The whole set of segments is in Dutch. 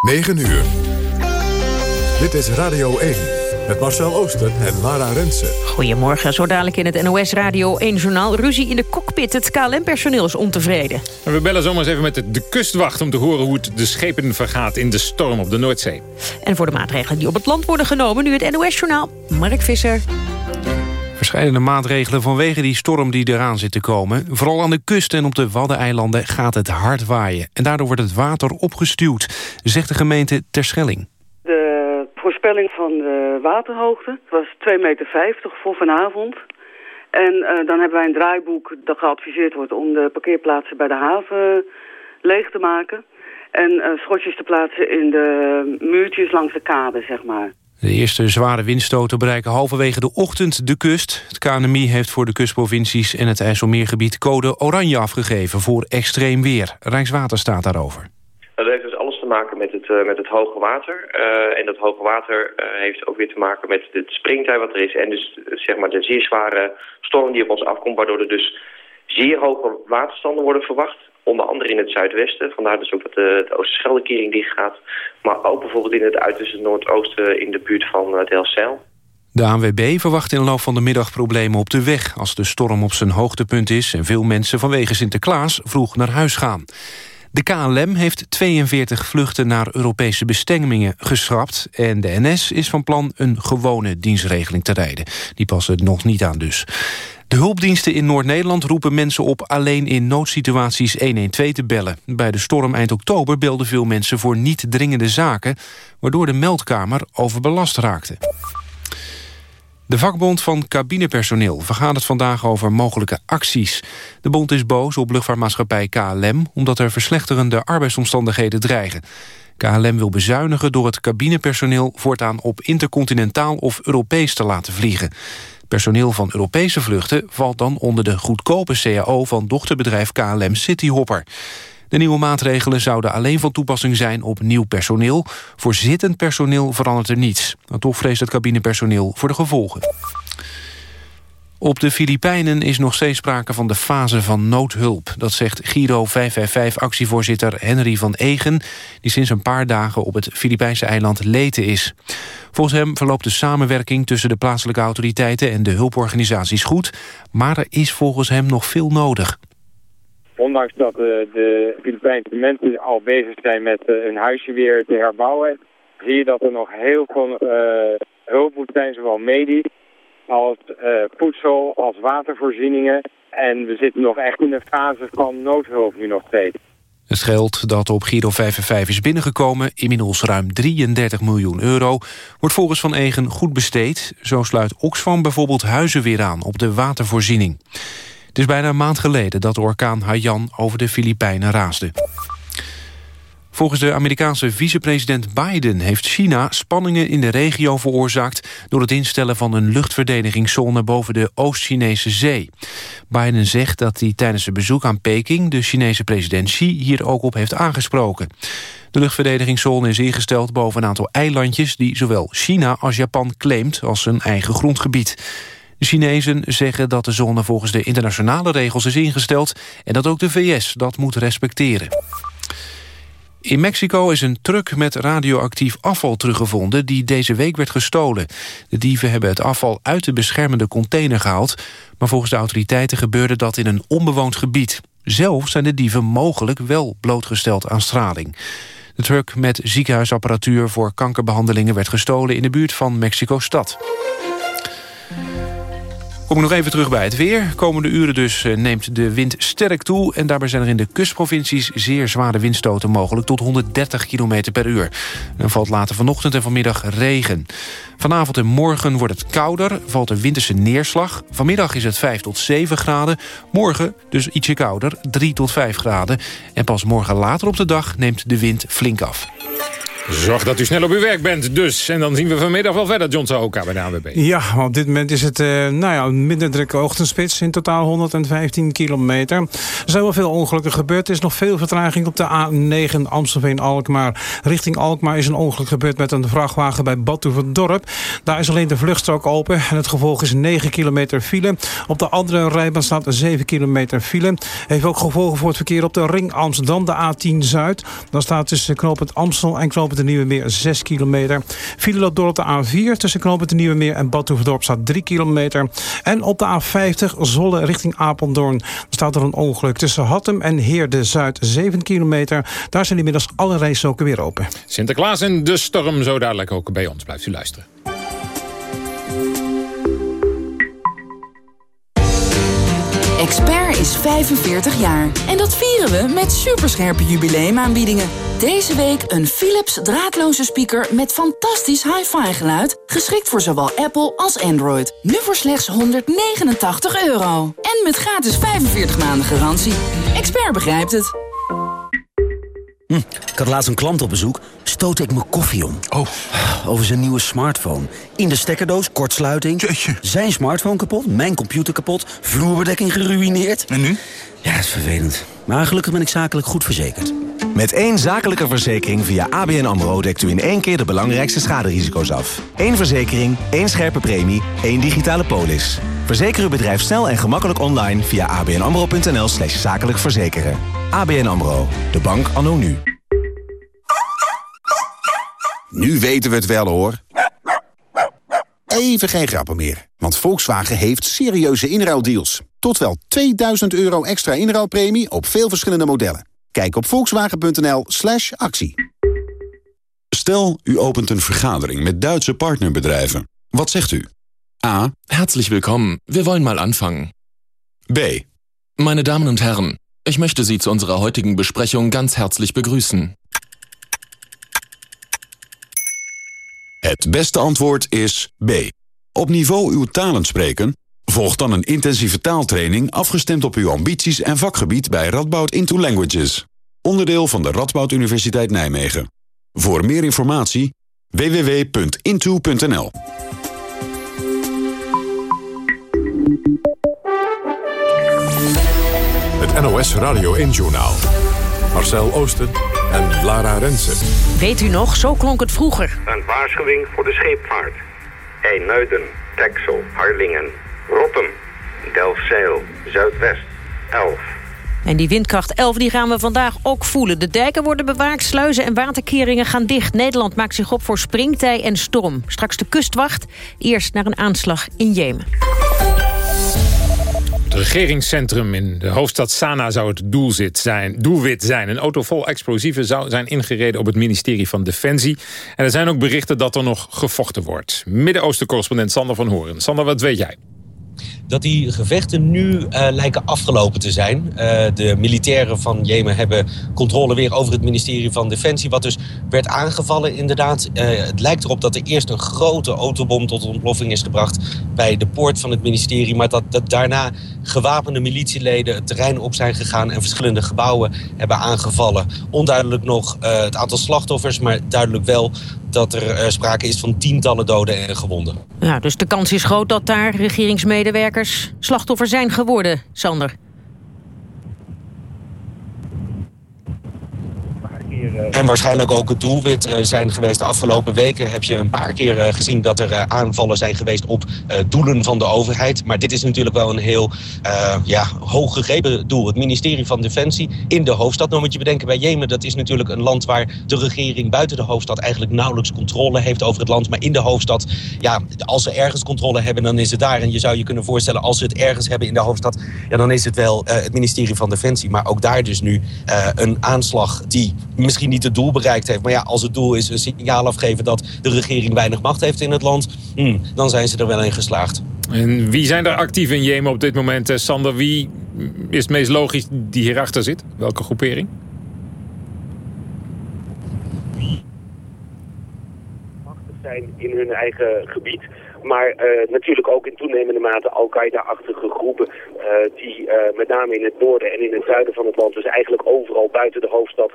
9 uur. Dit is Radio 1 met Marcel Ooster en Lara Rensen. Goedemorgen, zo dadelijk in het NOS Radio 1-journaal. Ruzie in de cockpit, het KLM-personeel is ontevreden. En we bellen zomaar eens even met de kustwacht... om te horen hoe het de schepen vergaat in de storm op de Noordzee. En voor de maatregelen die op het land worden genomen... nu het NOS-journaal, Mark Visser. Verschillende maatregelen vanwege die storm die eraan zit te komen. Vooral aan de kust en op de Waddeneilanden gaat het hard waaien. En daardoor wordt het water opgestuwd, zegt de gemeente Terschelling. De voorspelling van de waterhoogte was 2,50 meter voor vanavond. En uh, dan hebben wij een draaiboek dat geadviseerd wordt om de parkeerplaatsen bij de haven leeg te maken. En uh, schotjes te plaatsen in de muurtjes langs de kade, zeg maar. De eerste zware windstoten bereiken halverwege de ochtend de kust. Het KNMI heeft voor de kustprovincies en het IJsselmeergebied code oranje afgegeven voor extreem weer. Rijkswaterstaat daarover. Dat heeft dus alles te maken met het, uh, met het hoge water. Uh, en dat hoge water uh, heeft ook weer te maken met het springtij wat er is. En dus zeg maar de zeer zware storm die op ons afkomt. Waardoor er dus zeer hoge waterstanden worden verwacht. Onder andere in het zuidwesten. Vandaar dus ook dat de, de Oosterscheldekering dicht gaat. Maar ook bijvoorbeeld in het uiterste noordoosten in de buurt van het Delfzijl. De ANWB verwacht in de loop van de middag problemen op de weg... als de storm op zijn hoogtepunt is... en veel mensen vanwege Sinterklaas vroeg naar huis gaan. De KLM heeft 42 vluchten naar Europese bestemmingen geschrapt... en de NS is van plan een gewone dienstregeling te rijden. Die passen nog niet aan dus. De hulpdiensten in Noord-Nederland roepen mensen op alleen in noodsituaties 112 te bellen. Bij de storm eind oktober belden veel mensen voor niet dringende zaken... waardoor de meldkamer overbelast raakte. De vakbond van cabinepersoneel vergadert vandaag over mogelijke acties. De bond is boos op luchtvaartmaatschappij KLM... omdat er verslechterende arbeidsomstandigheden dreigen. KLM wil bezuinigen door het cabinepersoneel... voortaan op intercontinentaal of Europees te laten vliegen. Personeel van Europese vluchten valt dan onder de goedkope CAO... van dochterbedrijf KLM Cityhopper. De nieuwe maatregelen zouden alleen van toepassing zijn op nieuw personeel. Voor zittend personeel verandert er niets. Maar toch vreest het cabinepersoneel voor de gevolgen. Op de Filipijnen is nog steeds sprake van de fase van noodhulp. Dat zegt Giro 555-actievoorzitter Henry van Egen... die sinds een paar dagen op het Filipijnse eiland Leyte is. Volgens hem verloopt de samenwerking tussen de plaatselijke autoriteiten... en de hulporganisaties goed, maar er is volgens hem nog veel nodig. Ondanks dat uh, de Filipijnse mensen al bezig zijn met uh, hun huisje weer te herbouwen... zie je dat er nog heel veel uh, hulp moet zijn, zowel medisch als voedsel, als watervoorzieningen. En we zitten nog echt in een fase van noodhulp nu nog steeds. Het geld dat op Giro 55 is binnengekomen, inmiddels ruim 33 miljoen euro, wordt volgens Van Egen goed besteed. Zo sluit Oxfam bijvoorbeeld huizen weer aan op de watervoorziening. Het is bijna een maand geleden dat orkaan Haiyan over de Filipijnen raasde. Volgens de Amerikaanse vicepresident Biden heeft China spanningen in de regio veroorzaakt door het instellen van een luchtverdedigingszone boven de Oost-Chinese zee. Biden zegt dat hij tijdens zijn bezoek aan Peking de Chinese president Xi hier ook op heeft aangesproken. De luchtverdedigingszone is ingesteld boven een aantal eilandjes die zowel China als Japan claimt als zijn eigen grondgebied. De Chinezen zeggen dat de zone volgens de internationale regels is ingesteld... en dat ook de VS dat moet respecteren. In Mexico is een truck met radioactief afval teruggevonden... die deze week werd gestolen. De dieven hebben het afval uit de beschermende container gehaald... maar volgens de autoriteiten gebeurde dat in een onbewoond gebied. Zelf zijn de dieven mogelijk wel blootgesteld aan straling. De truck met ziekenhuisapparatuur voor kankerbehandelingen... werd gestolen in de buurt van Mexico-stad. Kom ik nog even terug bij het weer. Komende uren dus eh, neemt de wind sterk toe... en daarbij zijn er in de kustprovincies zeer zware windstoten mogelijk... tot 130 km per uur. Dan valt later vanochtend en vanmiddag regen. Vanavond en morgen wordt het kouder, valt er winterse neerslag. Vanmiddag is het 5 tot 7 graden. Morgen dus ietsje kouder, 3 tot 5 graden. En pas morgen later op de dag neemt de wind flink af. Zorg dat u snel op uw werk bent dus. En dan zien we vanmiddag wel verder John Sahoka bij de AWB. Ja, op dit moment is het uh, nou ja, een minder drukke ochtendspits. In totaal 115 kilometer. Er zijn wel veel ongelukken gebeurd. Er is nog veel vertraging op de A9 Amstelveen-Alkmaar. Richting Alkmaar is een ongeluk gebeurd met een vrachtwagen bij Badhoevedorp. Daar is alleen de vluchtstrook open. En het gevolg is 9 kilometer file. Op de andere rijbaan staat 7 kilometer file. Heeft ook gevolgen voor het verkeer op de ring Amsterdam, de A10 Zuid. Dan staat tussen knooppunt Amstel en knooppunt de Nieuwe Meer 6 kilometer. File loopt door op de A4 tussen knooppunt de Nieuwe Meer en Badhoevedorp staat 3 kilometer. En op de A50 Zolle richting Apeldoorn staat er een ongeluk tussen Hattem en Heerde Zuid 7 kilometer. Daar zijn inmiddels alle rijstroken weer open. Sinterklaas en de storm zo dadelijk ook bij ons. Blijft u luisteren. Expert is 45 jaar. En dat vieren we met superscherpe jubileumaanbiedingen. Deze week een Philips draadloze speaker met fantastisch hi-fi geluid. Geschikt voor zowel Apple als Android. Nu voor slechts 189 euro. En met gratis 45 maanden garantie. Expert begrijpt het. Hm, ik had laatst een klant op bezoek. Stootte ik mijn koffie om. Oh. Over zijn nieuwe smartphone. In de stekkerdoos, kortsluiting. Jeetje. Zijn smartphone kapot, mijn computer kapot. Vloerbedekking geruineerd. En nu? Ja, dat is vervelend. Maar gelukkig ben ik zakelijk goed verzekerd. Met één zakelijke verzekering via ABN AMRO... dekt u in één keer de belangrijkste schaderisico's af. Eén verzekering, één scherpe premie, één digitale polis. Verzeker uw bedrijf snel en gemakkelijk online... via abnamro.nl slash zakelijk verzekeren. ABN AMRO, de bank anno nu. Nu weten we het wel, hoor. Even geen grappen meer, want Volkswagen heeft serieuze inruildeals. Tot wel 2000 euro extra inruilpremie op veel verschillende modellen. Kijk op volkswagen.nl slash actie. Stel, u opent een vergadering met Duitse partnerbedrijven. Wat zegt u? A. Herzlich willkommen. Wir wollen mal anfangen. B. Meine Damen und Herren, ich möchte Sie zu unserer heutigen Besprechung ganz herzlich begrüßen. Het beste antwoord is B. Op niveau uw talen spreken? Volg dan een intensieve taaltraining afgestemd op uw ambities en vakgebied bij Radboud Into Languages. Onderdeel van de Radboud Universiteit Nijmegen. Voor meer informatie www.into.nl Het NOS Radio 1 Journaal. Marcel Oosten en Lara Rensen. Weet u nog, zo klonk het vroeger. Een waarschuwing voor de scheepvaart. IJmuiden, Texel, Harlingen, Rotterdam, Delfzijl, Zuidwest, 11. En die windkracht 11 die gaan we vandaag ook voelen. De dijken worden bewaakt, sluizen en waterkeringen gaan dicht. Nederland maakt zich op voor springtij en storm. Straks de kustwacht, eerst naar een aanslag in Jemen. Regeringscentrum in de hoofdstad Sanaa zou het doelzit zijn, doelwit zijn. Een auto vol explosieven zou zijn ingereden op het ministerie van Defensie. En er zijn ook berichten dat er nog gevochten wordt. Midden-Oosten-correspondent Sander van Horen. Sander, wat weet jij? Dat die gevechten nu uh, lijken afgelopen te zijn. Uh, de militairen van Jemen hebben controle weer over het ministerie van Defensie... wat dus werd aangevallen inderdaad. Uh, het lijkt erop dat er eerst een grote autobom tot ontploffing is gebracht... bij de poort van het ministerie... maar dat, dat daarna gewapende militieleden het terrein op zijn gegaan... en verschillende gebouwen hebben aangevallen. Onduidelijk nog het aantal slachtoffers, maar duidelijk wel dat er sprake is van tientallen doden en gewonden. Ja, dus de kans is groot dat daar regeringsmedewerkers slachtoffer zijn geworden, Sander. En waarschijnlijk ook het doelwit zijn geweest. De afgelopen weken heb je een paar keer gezien dat er aanvallen zijn geweest op doelen van de overheid. Maar dit is natuurlijk wel een heel uh, ja, hoog gegrepen doel. Het ministerie van Defensie in de hoofdstad. Nou moet je bedenken bij Jemen, dat is natuurlijk een land waar de regering buiten de hoofdstad eigenlijk nauwelijks controle heeft over het land. Maar in de hoofdstad, ja, als ze ergens controle hebben, dan is het daar. En je zou je kunnen voorstellen, als ze het ergens hebben in de hoofdstad, ja, dan is het wel het ministerie van Defensie. Maar ook daar dus nu een aanslag die misschien niet het doel bereikt heeft. Maar ja, als het doel is een signaal afgeven dat de regering weinig macht heeft in het land... Hmm, dan zijn ze er wel in geslaagd. En wie zijn er actief in Jemen op dit moment, Sander? Wie is het meest logisch die hierachter zit? Welke groepering? zijn in hun eigen gebied. Maar uh, natuurlijk ook in toenemende mate Al-Qaeda-achtige groepen uh, die uh, met name in het noorden en in het zuiden van het land, dus eigenlijk overal buiten de hoofdstad,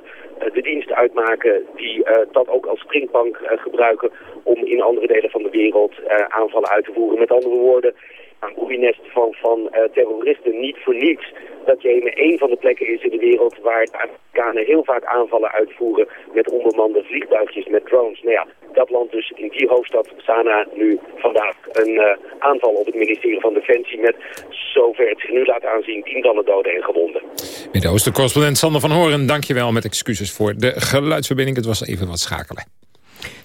de dienst uitmaken die dat ook als springbank gebruiken om in andere delen van de wereld aanvallen uit te voeren. Met andere woorden, een boeiennest van, van terroristen niet voor niets dat Jemen één van de plekken is in de wereld waar de Amerikanen heel vaak aanvallen uitvoeren met onbemande vliegtuigjes, met drones. Nou ja, dat land dus in die hoofdstad Sanaa nu vandaag een uh, aanval op het ministerie van Defensie met, zover het zich nu laat aanzien, tientallen doden en gewonden. Midden-Oosten-correspondent Sander van Horen, dankjewel met excuses voor de geluidsverbinding. Het was even wat schakelen.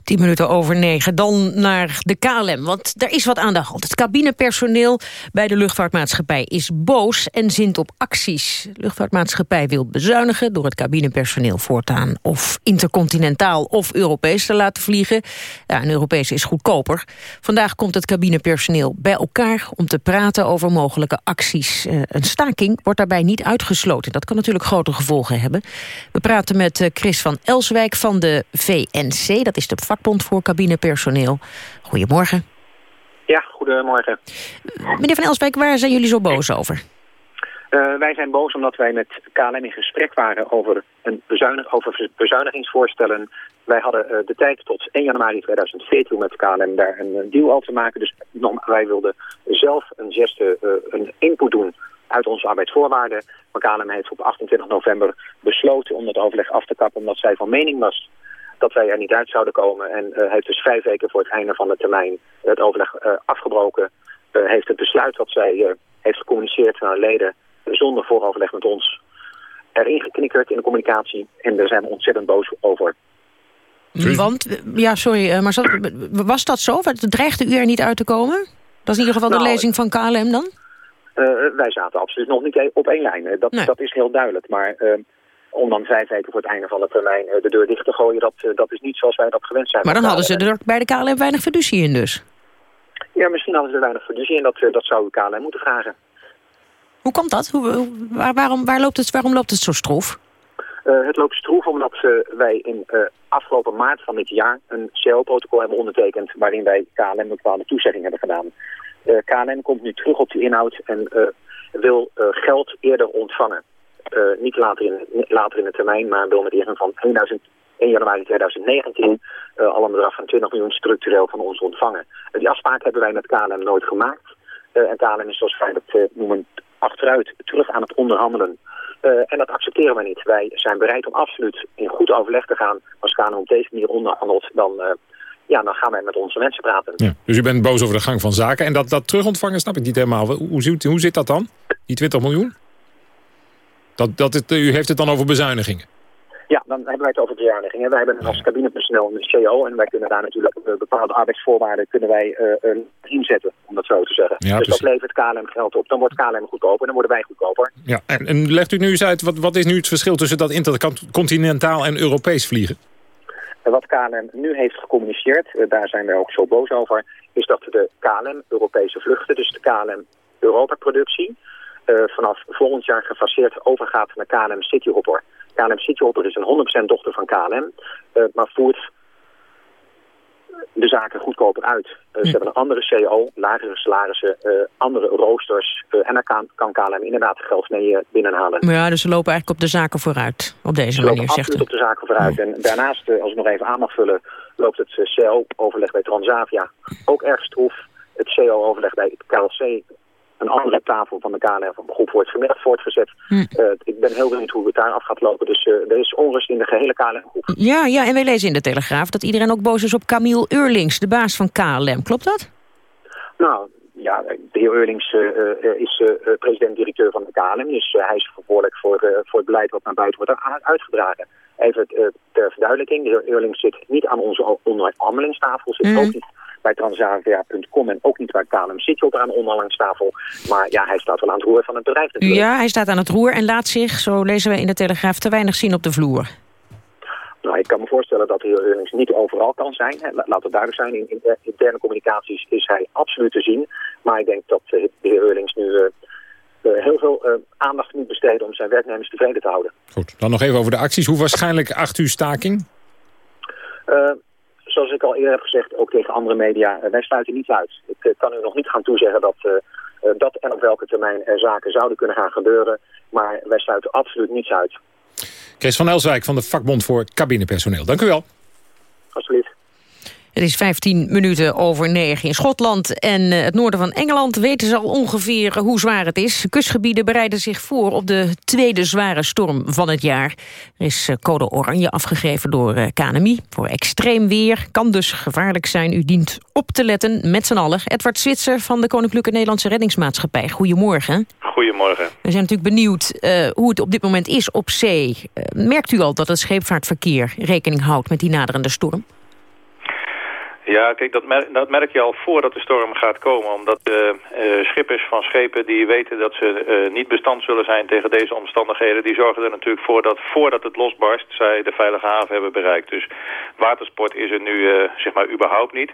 10 minuten over negen. Dan naar de KLM, want er is wat aan de. Het cabinepersoneel bij de luchtvaartmaatschappij is boos en zint op acties. De luchtvaartmaatschappij wil bezuinigen door het cabinepersoneel voortaan... of intercontinentaal of Europees te laten vliegen. Ja, een Europees is goedkoper. Vandaag komt het cabinepersoneel bij elkaar om te praten over mogelijke acties. Uh, een staking wordt daarbij niet uitgesloten. Dat kan natuurlijk grote gevolgen hebben. We praten met uh, Chris van Elswijk van de VNC, dat is de vakbond voor cabinepersoneel. Goedemorgen. Ja, goedemorgen. Meneer Van Elsbeek, waar zijn jullie zo boos over? Uh, wij zijn boos omdat wij met KLM in gesprek waren over, een bezuinig, over bezuinigingsvoorstellen. Wij hadden uh, de tijd tot 1 januari 2014 met KLM daar een deal over te maken. Dus wij wilden zelf een zesde uh, een input doen uit onze arbeidsvoorwaarden. Maar KLM heeft op 28 november besloten om het overleg af te kappen omdat zij van mening was dat wij er niet uit zouden komen. En uh, heeft dus vijf weken voor het einde van de termijn het overleg uh, afgebroken. Uh, heeft het besluit dat zij heeft gecommuniceerd naar leden zonder vooroverleg met ons erin geknikkerd in de communicatie. En daar zijn we ontzettend boos over. Want, ja sorry, maar was dat zo? Dreigde u er niet uit te komen? Dat is in ieder geval nou, de lezing van KLM dan? wij zaten absoluut nog niet op één lijn. Dat, nee. dat is heel duidelijk. Maar om dan vijf weken voor het einde van de termijn eh, de deur dicht te gooien, dat, eh, dat is niet zoals wij dat gewend zijn. Maar dan hadden ze er bij de KLM weinig fiducie in dus? Ja, misschien hadden ze er weinig fiducie in, dat, eh, dat zou u KLM moeten vragen. Hoe komt dat? Hoe, waar, waarom, waar loopt het, waarom loopt het zo stroef? Uh, het loopt stroef omdat uh, wij in uh, afgelopen maart van dit jaar een CO-protocol hebben ondertekend waarin wij KLM een bepaalde toezegging hebben gedaan. KLM komt nu terug op die inhoud en wil geld eerder ontvangen. Uh, niet later in, later in de termijn, maar wil met ingang van 2000, 1 januari 2019 uh, al een bedrag van 20 miljoen structureel van ons ontvangen. Uh, die afspraak hebben wij met KLM nooit gemaakt. en KLM is zoals wij dat noemen achteruit terug aan het onderhandelen. en dat accepteren wij niet. Wij zijn bereid om absoluut in goed overleg te gaan. Als KLM op deze manier onderhandelt, dan ja, dan gaan wij met onze mensen praten. Dus u bent boos over de gang van zaken. En dat, dat terugontvangen snap ik niet helemaal. Hoe, zit, hoe zit dat dan, die 20 miljoen? Dat, dat het, u heeft het dan over bezuinigingen? Ja, dan hebben wij het over bezuinigingen. Wij hebben als cabinepersoneel een CO en wij kunnen daar natuurlijk bepaalde arbeidsvoorwaarden kunnen wij uh, inzetten, om dat zo te zeggen. Ja, dus dat levert KLM geld op. Dan wordt KLM goedkoper en dan worden wij goedkoper. Ja, en, en legt u nu eens uit, wat, wat is nu het verschil tussen dat intercontinentaal en Europees vliegen? Wat KLM nu heeft gecommuniceerd, uh, daar zijn wij ook zo boos over, is dat de KLM Europese vluchten, dus de KLM Europa-productie, vanaf volgend jaar gefaseerd overgaat naar KLM Cityhopper. KLM Cityhopper is een 100% dochter van KLM, uh, maar voert de zaken goedkoper uit. Uh, hm. Ze hebben een andere CO, lagere salarissen, andere roosters. en daar kan, kan, KLM inderdaad geld mee binnenhalen. Ja, dus ze lopen eigenlijk op de zaken vooruit. Op deze ze manier, zegt u. op de zaken vooruit. En daarnaast, als ik nog even aan mag vullen, loopt het CO-overleg bij Transavia ook erg stroef. Het CO-overleg bij het KLC een andere tafel van de KLM groep wordt vanmiddag voortgezet. Hm. Uh, ik ben heel benieuwd hoe het daar af gaat lopen. Dus uh, er is onrust in de gehele KLM-groep. Ja, ja, en wij lezen in de Telegraaf dat iedereen ook boos is op Camille Eurlings, de baas van KLM. Klopt dat? Nou, ja, de heer Eurlings uh, is president-directeur van de KLM. Dus hij is verantwoordelijk voor, voor het beleid wat naar buiten wordt uitgedragen. Even ter verduidelijking, de heer Eurlings zit niet aan onze onderhandelingstafel, zit mm. ook niet bij transavia.com en ook niet bij KLM City op aan onderhandelingstafel. Maar ja, hij staat wel aan het roer van het bedrijf natuurlijk. Ja, hij staat aan het roer en laat zich, zo lezen we in de Telegraaf, te weinig zien op de vloer. Nou, ik kan me voorstellen dat de heer Eurlings niet overal kan zijn. Laat het duidelijk zijn, in, interne communicaties is hij absoluut te zien. Maar ik denk dat de heer Eurlings nu uh, heel veel uh, aandacht moet besteden om zijn werknemers tevreden te houden. Goed, dan nog even over de acties. Hoe waarschijnlijk acht u staking? Uh, zoals ik al eerder heb gezegd, ook tegen andere media, wij sluiten niets uit. Ik kan u nog niet gaan toezeggen dat, dat en op welke termijn er zaken zouden kunnen gaan gebeuren. Maar wij sluiten absoluut niets uit. Kees van Elswijk van de vakbond voor cabinepersoneel. Dank u wel. Alsjeblieft. Het is 15 minuten over 9 in Schotland en eh, het noorden van Engeland weten ze al ongeveer hoe zwaar het is. Kustgebieden bereiden zich voor op de tweede zware storm van het jaar. Er is eh, code oranje afgegeven door eh, KNMI voor extreem weer. Kan dus gevaarlijk zijn. U dient op te letten met z'n allen. Edward Zwitser van de Koninklijke Nederlandse Reddingsmaatschappij. Goedemorgen. Goedemorgen. We zijn natuurlijk benieuwd uh, hoe het op dit moment is op zee. Uh, merkt u al dat het scheepvaartverkeer rekening houdt met die naderende storm? Ja, kijk, dat merk, dat merk je al voordat de storm gaat komen. Omdat de uh, schippers van schepen die weten dat ze uh, niet bestand zullen zijn tegen deze omstandigheden... die zorgen er natuurlijk voor dat voordat het losbarst zij de veilige haven hebben bereikt. Dus watersport is er nu uh, zeg maar überhaupt niet.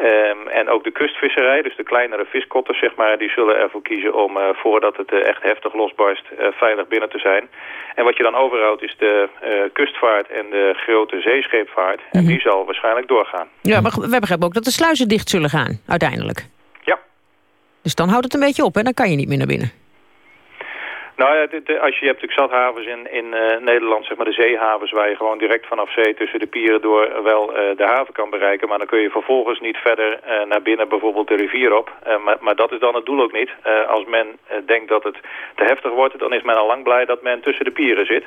Um, en ook de kustvisserij, dus de kleinere viskotters, zeg maar, die zullen ervoor kiezen om, uh, voordat het uh, echt heftig losbarst, uh, veilig binnen te zijn. En wat je dan overhoudt is de kustvaart en de grote zeescheepvaart. En Mhm. die zal waarschijnlijk doorgaan. Ja, maar we begrijpen ook dat de sluizen dicht zullen gaan, uiteindelijk. Ja. Dus dan houdt het een beetje op, hè? Dan kan je niet meer naar binnen. Nou ja, eh, als je, je hebt natuurlijk zat havens in, in uh, Nederland, zeg maar de zeehavens, waar je gewoon direct vanaf zee tussen de pieren door wel uh, de haven kan bereiken. Maar dan kun je vervolgens niet verder naar binnen bijvoorbeeld de rivier op. Maar, maar, dat is dan het doel ook niet. als men denkt dat het te heftig wordt, dan is men al lang blij dat men tussen de pieren zit.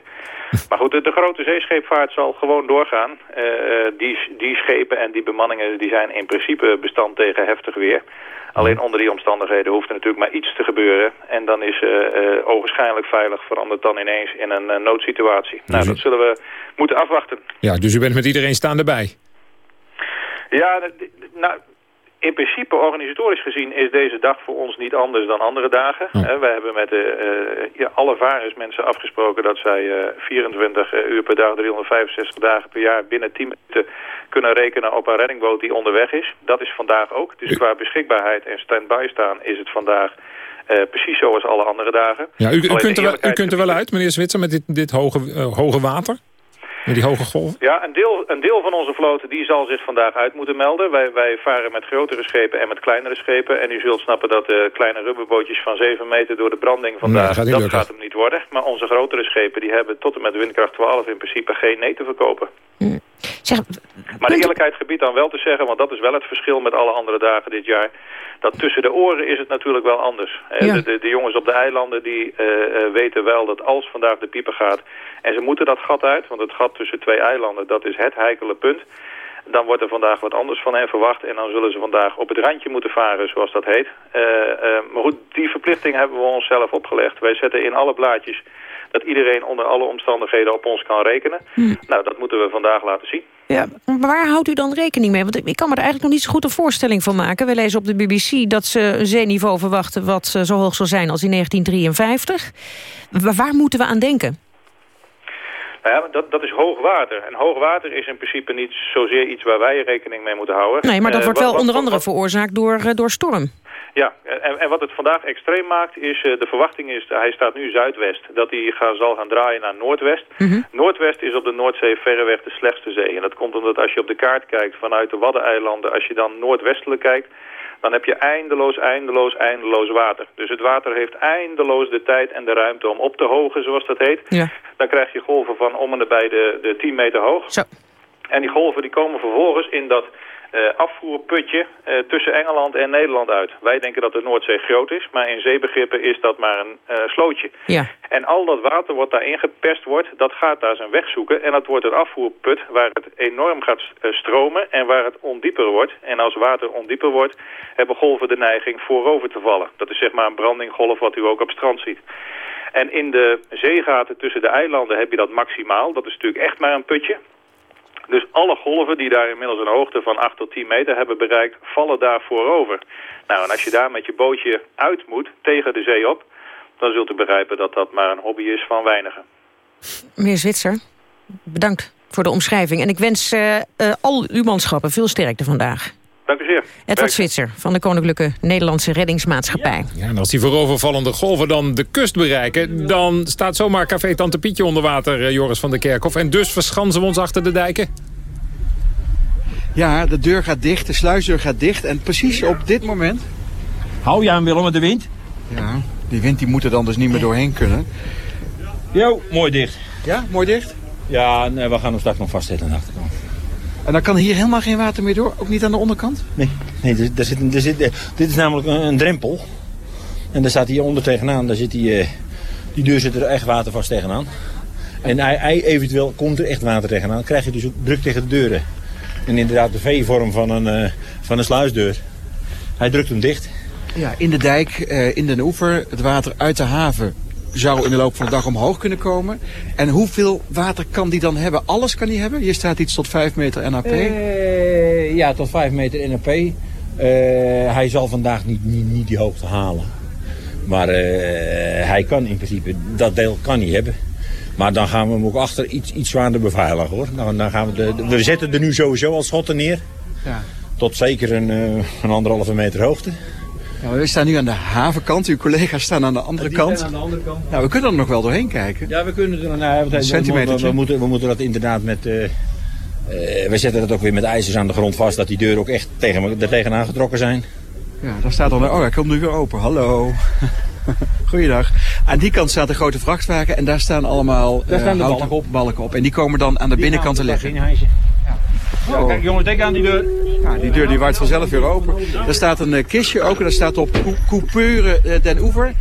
Maar goed, de, de grote zeescheepvaart zal gewoon doorgaan. die, die schepen en die bemanningen die zijn in principe bestand tegen heftig weer. Alleen onder die omstandigheden hoeft er natuurlijk maar iets te gebeuren. En dan is uh, ogenschijnlijk veilig veranderd dan ineens in een uh, noodsituatie. Dus nou, dat zullen we moeten afwachten. Ja, dus u bent met iedereen staande bij? Ja, nou, in principe organisatorisch gezien is deze dag voor ons niet anders dan andere dagen. Oh. Wij hebben met de, uh, ja, alle varensmensen afgesproken dat zij uh, 24 uur per dag, 365 dagen per jaar binnen 10 minuten kunnen rekenen op een reddingboot die onderweg is. Dat is vandaag ook. Dus qua beschikbaarheid en stand-by staan is het vandaag uh, precies zoals alle andere dagen. Ja, u, u, kunt, er wel, u kunt er wel uit, meneer Zwitser, met dit, dit hoge, uh, hoge water? Met die hoge golven? Ja, een deel, een deel van onze vloot die zal zich vandaag uit moeten melden. Wij, wij varen met grotere schepen en met kleinere schepen. En u zult snappen dat de kleine rubberbootjes van 7 meter door de branding vandaag... Nee, dat lukken. gaat hem niet worden. Maar onze grotere schepen die hebben tot en met windkracht 12 in principe geen nee te verkopen. Mm. Zeg, maar de eerlijkheid gebied dan wel te zeggen, want dat is wel het verschil met alle andere dagen dit jaar. Dat tussen de oren is het natuurlijk wel anders. Ja. De, de, de, jongens op de eilanden die uh, uh, weten wel dat als vandaag de pieper gaat... en ze moeten dat gat uit, want het gat tussen twee eilanden, dat is het heikele punt... dan wordt er vandaag wat anders van hen verwacht... en dan zullen ze vandaag op het randje moeten varen, zoals dat heet. Uh, maar goed, die verplichting hebben we onszelf opgelegd. Wij zetten in alle blaadjes dat iedereen onder alle omstandigheden op ons kan rekenen. Hm. Nou, dat moeten we vandaag laten zien. Ja, maar waar houdt u dan rekening mee? Want ik kan me er eigenlijk nog niet zo goed een voorstelling van maken. We lezen op de BBC dat ze een zeeniveau verwachten... wat zo hoog zal zijn als in 1953. Waar, moeten we aan denken? Nou ja, dat, dat is hoogwater. En hoogwater is in principe niet zozeer iets waar wij rekening mee moeten houden. Nee, maar dat uh, wordt wat, wel wat, onder andere wat, veroorzaakt door, uh, door storm. Ja, en, en, wat het vandaag extreem maakt is, uh, de verwachting is, hij staat nu zuidwest, dat hij gaan, zal gaan draaien naar noordwest. Mm -hmm. Noordwest is op de Noordzee verreweg de slechtste zee. En dat komt omdat als je op de kaart kijkt vanuit de Waddeneilanden, als je dan noordwestelijk kijkt, dan heb je eindeloos, eindeloos, eindeloos water. Dus het water heeft eindeloos de tijd en de ruimte om op te hogen, zoals dat heet. Ja. Dan krijg je golven van om en nabij de, de 10 meter hoog. Zo. En die golven die komen vervolgens in dat uh, afvoerputje uh, tussen Engeland en Nederland uit. Wij denken dat de Noordzee groot is, maar in zeebegrippen is dat maar een uh, slootje. Ja. En al dat water wat daarin geperst wordt, dat gaat daar zijn weg zoeken. En dat wordt een afvoerput waar het enorm gaat stromen en waar het ondieper wordt. En als water ondieper wordt, hebben golven de neiging voorover te vallen. Dat is zeg maar een brandinggolf wat u ook op strand ziet. En in de zeegaten tussen de eilanden heb je dat maximaal. Dat is natuurlijk echt maar een putje. Dus alle golven die daar inmiddels een hoogte van 8 tot 10 meter hebben bereikt, vallen daar voorover. Nou, en als je daar met je bootje uit moet, tegen de zee op, dan zult u begrijpen dat dat maar een hobby is van weinigen. Meneer Zwitser, bedankt voor de omschrijving. En ik wens uh, uh, al uw manschappen veel sterkte vandaag. Dank u zeer. Edward Zwitser van de Koninklijke Nederlandse Reddingsmaatschappij. Ja, en als die voorovervallende golven dan de kust bereiken... dan staat zomaar Café Tante Pietje onder water, uh, Joris van der Kerkhof. En dus verschansen we ons achter de dijken. Ja, de deur gaat dicht, de sluisdeur gaat dicht. En precies op dit moment... Hou je aan Willem met de wind? Ja, die wind die moet er dan dus niet meer doorheen kunnen. Jo, mooi dicht. Ja, mooi dicht? Ja, nee, we gaan hem straks nog vastzetten aan de achterkant. En dan kan hier helemaal geen water meer door? Ook niet aan de onderkant? Nee, nee er, er zit, er zit, eh, dit is namelijk een, een drempel. En daar staat hier onder tegenaan. Daar zit die, eh, die deur zit er echt watervast tegenaan. En hij, hij, eventueel komt er echt water tegenaan. Dan krijg je dus ook druk tegen de deuren. En inderdaad de V-vorm van een, uh, van een sluisdeur. Hij drukt hem dicht. Ja, in de dijk, in de oever, het water uit de haven zou in de loop van de dag omhoog kunnen komen. En hoeveel water kan die dan hebben? Alles kan die hebben? Hier staat iets tot 5 meter NAP. Uh, ja, tot 5 meter NAP. Uh, hij zal vandaag niet, niet, niet die hoogte halen. Maar hij kan in principe, dat deel kan hij hebben. Maar dan gaan we hem ook achter iets, iets zwaarder beveiligen hoor. Dan, dan gaan we, de, we zetten er nu sowieso al schotten neer. Ja. Tot zeker een, een anderhalve meter hoogte. Ja, we staan nu aan de havenkant. Uw collega's staan aan de andere kant. aan de andere kant. Nou, we kunnen er nog wel doorheen kijken. Ja, we kunnen er... Nou, we, centimeter. We, we, moeten, we moeten dat inderdaad met... Uh, uh, we zetten dat ook weer met ijzers aan de grond vast. Dat die deuren ook echt tegen, er tegenaan getrokken zijn. Ja, daar staat dan... Oh, hij komt nu weer open. Hallo. Goeiedag. Aan die kant staat een grote vrachtwagen en daar staan allemaal daar staan de balken op. balken op. En die komen dan aan de die binnenkant te liggen. Ja. Oh. Kijk jongen, denk aan die deur. Die deur die waait vanzelf weer open. Er staat een uh, kistje ook en daar staat op Coupeuren uh, den Oever.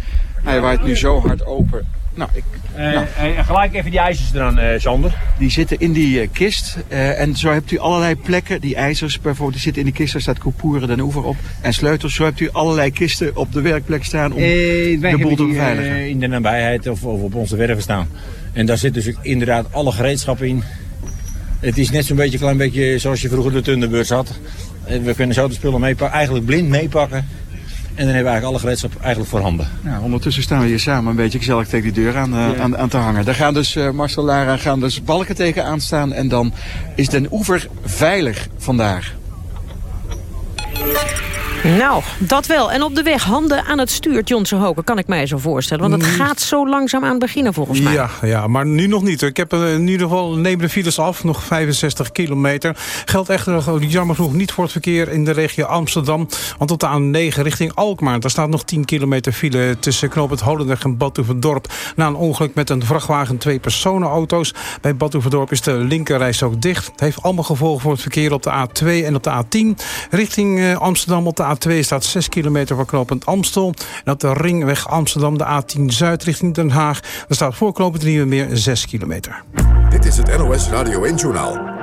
Hij waait nu zo hard open. Nou, ik, uh, nou. Gelijk even die ijzers eraan, uh, Sander. Die zitten in die uh, kist. en zo hebt u allerlei plekken. Die ijzers bijvoorbeeld, die zitten in die kist. Daar staat Coupeuren den Oever op. En sleutels. Zo hebt u allerlei kisten op de werkplek staan om de boel te beveiligen. in de nabijheid of, of op onze werven staan. En daar zit dus inderdaad alle gereedschap in. Het is net zo'n beetje, klein beetje zoals je vroeger de Thunderbirds had. We kunnen zo de spullen meepakken, eigenlijk blind meepakken. En dan hebben we eigenlijk alle gereedschap eigenlijk voorhanden. Ja, ondertussen staan we hier samen een beetje gezellig tegen die deur aan, uh, ja. aan, aan, te hangen. Daar gaan dus, uh, Marcel Lara, gaan dus balken tegenaan staan. En dan is Den Oever veilig vandaag. Nou, dat wel. En op de weg handen aan het stuur, Johnson Hoken, kan ik mij zo voorstellen. Want het gaat zo langzaam aan beginnen volgens mij. Ja, ja maar nu nog niet. Ik heb uh, in ieder geval, neem de files af, nog 65 kilometer. Geldt echter jammer genoeg niet voor het verkeer in de regio Amsterdam. Want op de A9 richting Alkmaar, daar staat nog 10 kilometer file... tussen knoop het Holendrecht en Badhoevedorp. Na een ongeluk met een vrachtwagen twee personenauto's. Bij Badhoevedorp is de linkerreis ook dicht. Het heeft allemaal gevolgen voor het verkeer op de A2 en op de A10. Richting uh, Amsterdam op de A2 staat 6 kilometer voor knooppunt Amstel. En op de ringweg Amsterdam, de A10 Zuid richting Den Haag... daar staat voor knooppunt Nieuwemeer 6 kilometer. Dit is het NOS Radio 1-journaal.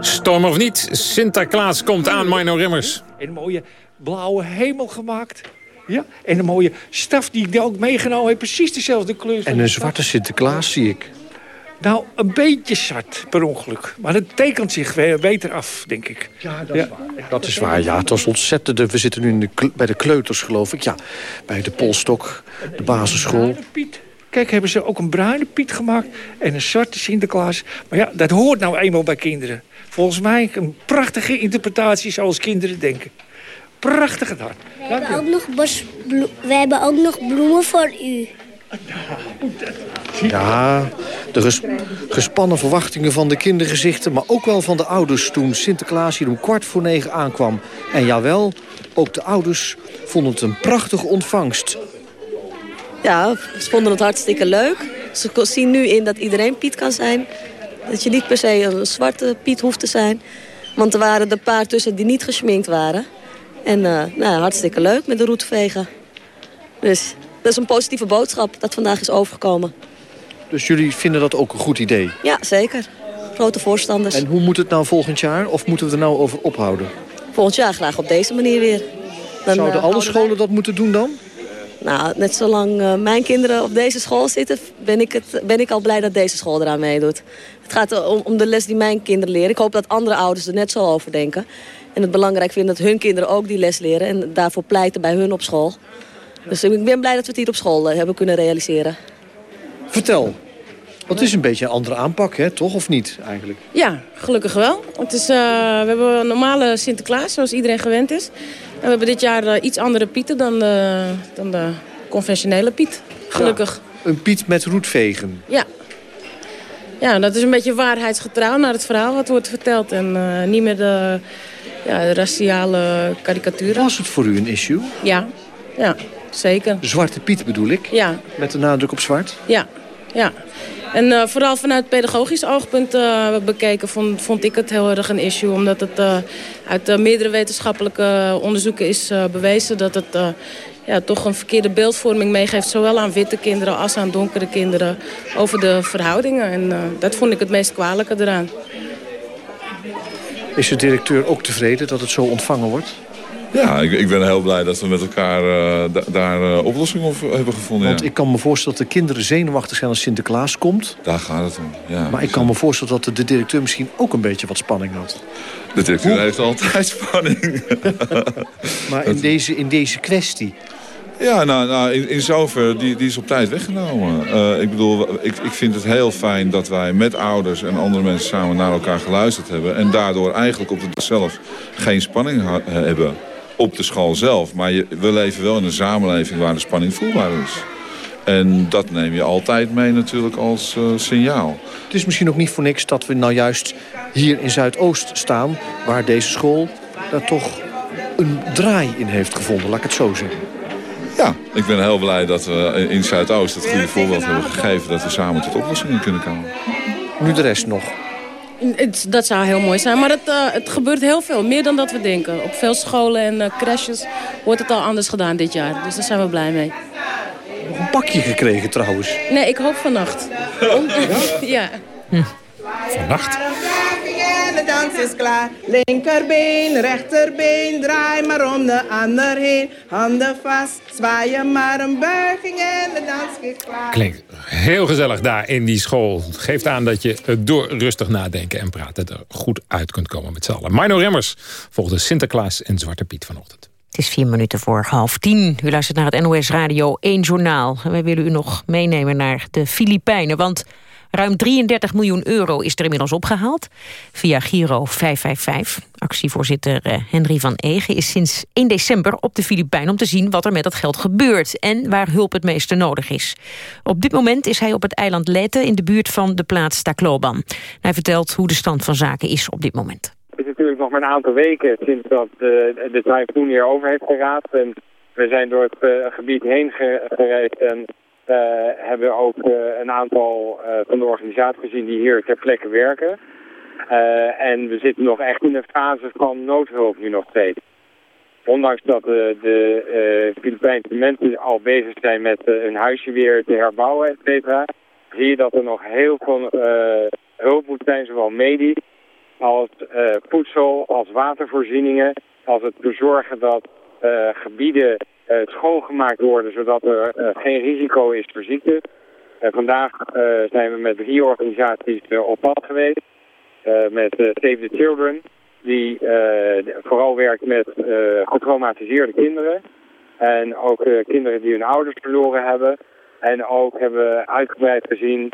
Storm of niet, Sinterklaas komt aan, Mino Rimmers. Een mooie blauwe hemel gemaakt. Ja, en een mooie staf die ik ook meegenomen heb. Precies dezelfde kleur. En een zwarte Sinterklaas zie ik. Nou, een beetje zwart, per ongeluk. Maar het tekent zich weer beter af, denk ik. Ja, dat is ja. waar. Ja, dat is waar. Ja, het was ontzettend. We zitten nu in de, bij de kleuters, geloof ik. Ja, bij de Polstok, de basisschool. Piet. Kijk, hebben ze ook een bruine Piet gemaakt en een zwarte Sinterklaas. Maar ja, dat hoort nou eenmaal bij kinderen. Volgens mij een prachtige interpretatie zoals kinderen denken. Prachtig gedaan. We hebben, ook nog bos, we hebben ook nog bloemen voor u. Ja, de ges gespannen verwachtingen van de kindergezichten... maar ook wel van de ouders toen Sinterklaas hier om kwart voor negen aankwam. En jawel, ook de ouders vonden het een prachtige ontvangst. Ja, ze vonden het hartstikke leuk. Ze zien nu in dat iedereen Piet kan zijn. Dat je niet per se een zwarte Piet hoeft te zijn. Want er waren een paar tussen die niet gesminkt waren. En uh, nou, hartstikke leuk met de roetvegen. Dus dat is een positieve boodschap dat vandaag is overgekomen. Dus jullie vinden dat ook een goed idee? Ja, zeker. Grote voorstanders. En hoe moet het nou volgend jaar? Of moeten we er nou over ophouden? Volgend jaar graag op deze manier weer. Dan, Zouden alle scholen wij... dat moeten doen dan? Nou, net zolang uh, mijn kinderen op deze school zitten... Ben ik, het, ben ik al blij dat deze school eraan meedoet. Het gaat om, om de les die mijn kinderen leren. Ik hoop dat andere ouders er net zo over denken. En het belangrijk vinden dat hun kinderen ook die les leren... en daarvoor pleiten bij hun op school. Dus ik ben blij dat we het hier op school uh, hebben kunnen realiseren. Vertel. Want het is een beetje een andere aanpak, hè? toch? Of niet, eigenlijk? Ja, gelukkig wel. Het is, uh, we hebben een normale Sinterklaas, zoals iedereen gewend is. En we hebben dit jaar uh, iets andere pieten dan de, dan de conventionele piet. Gelukkig. Ja, een piet met roetvegen. Ja. ja, dat is een beetje waarheidsgetrouw naar het verhaal wat wordt verteld. En niet meer de, ja, de raciale karikaturen. Was het voor u een issue? Ja, ja zeker. Zwarte Piet bedoel ik? Ja. Met de nadruk op zwart? Ja, ja. En uh, vooral vanuit pedagogisch oogpunt uh, bekeken vond, vond ik het heel erg een issue. Omdat het uh, uit meerdere wetenschappelijke onderzoeken is bewezen dat het ja, toch een verkeerde beeldvorming meegeeft. Zowel aan witte kinderen als aan donkere kinderen over de verhoudingen. En dat vond ik het meest kwalijke eraan. Is de directeur ook tevreden dat het zo ontvangen wordt? Ja, ik, ik ben heel blij dat we met elkaar uh, daar uh, oplossingen voor hebben gevonden. Want ik kan me voorstellen dat de kinderen zenuwachtig zijn als Sinterklaas komt. Daar gaat het om, ja. Maar ik kan me voorstellen dat de directeur misschien ook een beetje wat spanning had. De directeur heeft altijd spanning. maar in deze, in deze kwestie... Ja, nou, nou in, in zover, die, die is op tijd weggenomen. Uh, ik bedoel, ik, ik vind het heel fijn dat wij met ouders en andere mensen samen naar elkaar geluisterd hebben. En daardoor eigenlijk op de dag zelf geen spanning hebben op de school zelf. Maar je, we leven wel in een samenleving waar de spanning voelbaar is. En dat neem je altijd mee natuurlijk als uh, signaal. Het is misschien ook niet voor niks dat we nou juist hier in Zuidoost staan... waar deze school daar toch een draai in heeft gevonden, laat ik het zo zeggen. Ja, ik ben heel blij dat we in Zuidoost het goede voorbeeld hebben gegeven... dat we samen tot oplossingen kunnen komen. Nu de rest nog. Dat zou heel mooi zijn, maar het, uh, het gebeurt heel veel. Meer dan dat we denken. Op veel scholen en uh, crashes wordt het al anders gedaan dit jaar. Dus daar zijn we blij mee. Nog een pakje gekregen trouwens. Nee, ik hoop vannacht. ja. Hm. Vannacht? De dans is klaar. Linkerbeen, rechterbeen, draai maar om de ander heen. Handen vast, zwaaien maar een buiging en de dans is klaar. Klinkt heel gezellig daar in die school. Geeft aan dat je door rustig nadenken en praten er goed uit kunt komen met z'n allen. Mino Remmers volgde Sinterklaas en Zwarte Piet vanochtend. Het is vier minuten voor half tien. U luistert naar het NOS Radio 1 Journaal. En wij willen u nog meenemen naar de Filipijnen. Want Ruim 33 miljoen euro is er inmiddels opgehaald via Giro 555. Actievoorzitter eh, Henry van Egen is sinds 1 december op de Filipijnen... om te zien wat er met dat geld gebeurt en waar hulp het meeste nodig is. Op dit moment is hij op het eiland Leyte in de buurt van de plaats Tacloban. Hij vertelt hoe de stand van zaken is op dit moment. Het is natuurlijk nog maar een aantal weken sinds dat de, de tyfoon hier over heeft geraakt. En we zijn door het uh, gebied heen gereisd en uh, hebben ook uh, een aantal uh, van de organisaties gezien die hier ter plekke werken. en we zitten nog echt in een fase van noodhulp nu nog steeds. Ondanks dat de, de Filipijnse mensen al bezig zijn met hun huisje weer te herbouwen, et cetera, zie je dat er nog heel veel hulp moet zijn, zowel medisch als voedsel, als watervoorzieningen, als het bezorgen dat gebieden schoongemaakt worden, zodat er uh, geen risico is voor ziekte. Uh, vandaag zijn we met drie organisaties op pad geweest. met Save the Children, die vooral werkt met getraumatiseerde kinderen. En ook kinderen die hun ouders verloren hebben. En ook hebben we uitgebreid gezien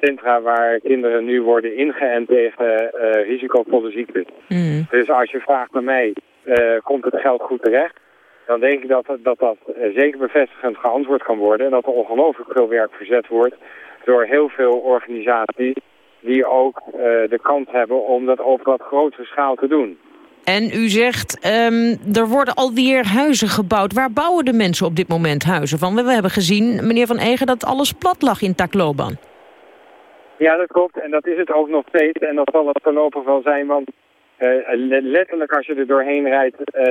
centra waar kinderen nu worden ingeënt tegen risicovolle ziektes. Mm. Dus als je vraagt naar mij, komt het geld goed terecht? Dan denk ik dat dat, dat eh, zeker bevestigend geantwoord kan worden. En dat er ongelooflijk veel werk verzet wordt door heel veel organisaties die ook uh, de kans hebben om dat op wat grotere schaal te doen. En u zegt, um, er worden alweer huizen gebouwd. Waar bouwen de mensen op dit moment huizen van? We hebben gezien, meneer Van Egen, dat alles plat lag in Tacloban. Ja, dat klopt. En dat is het ook nog steeds. En dat zal het voorlopig wel zijn, want letterlijk als je er doorheen rijdt. Uh,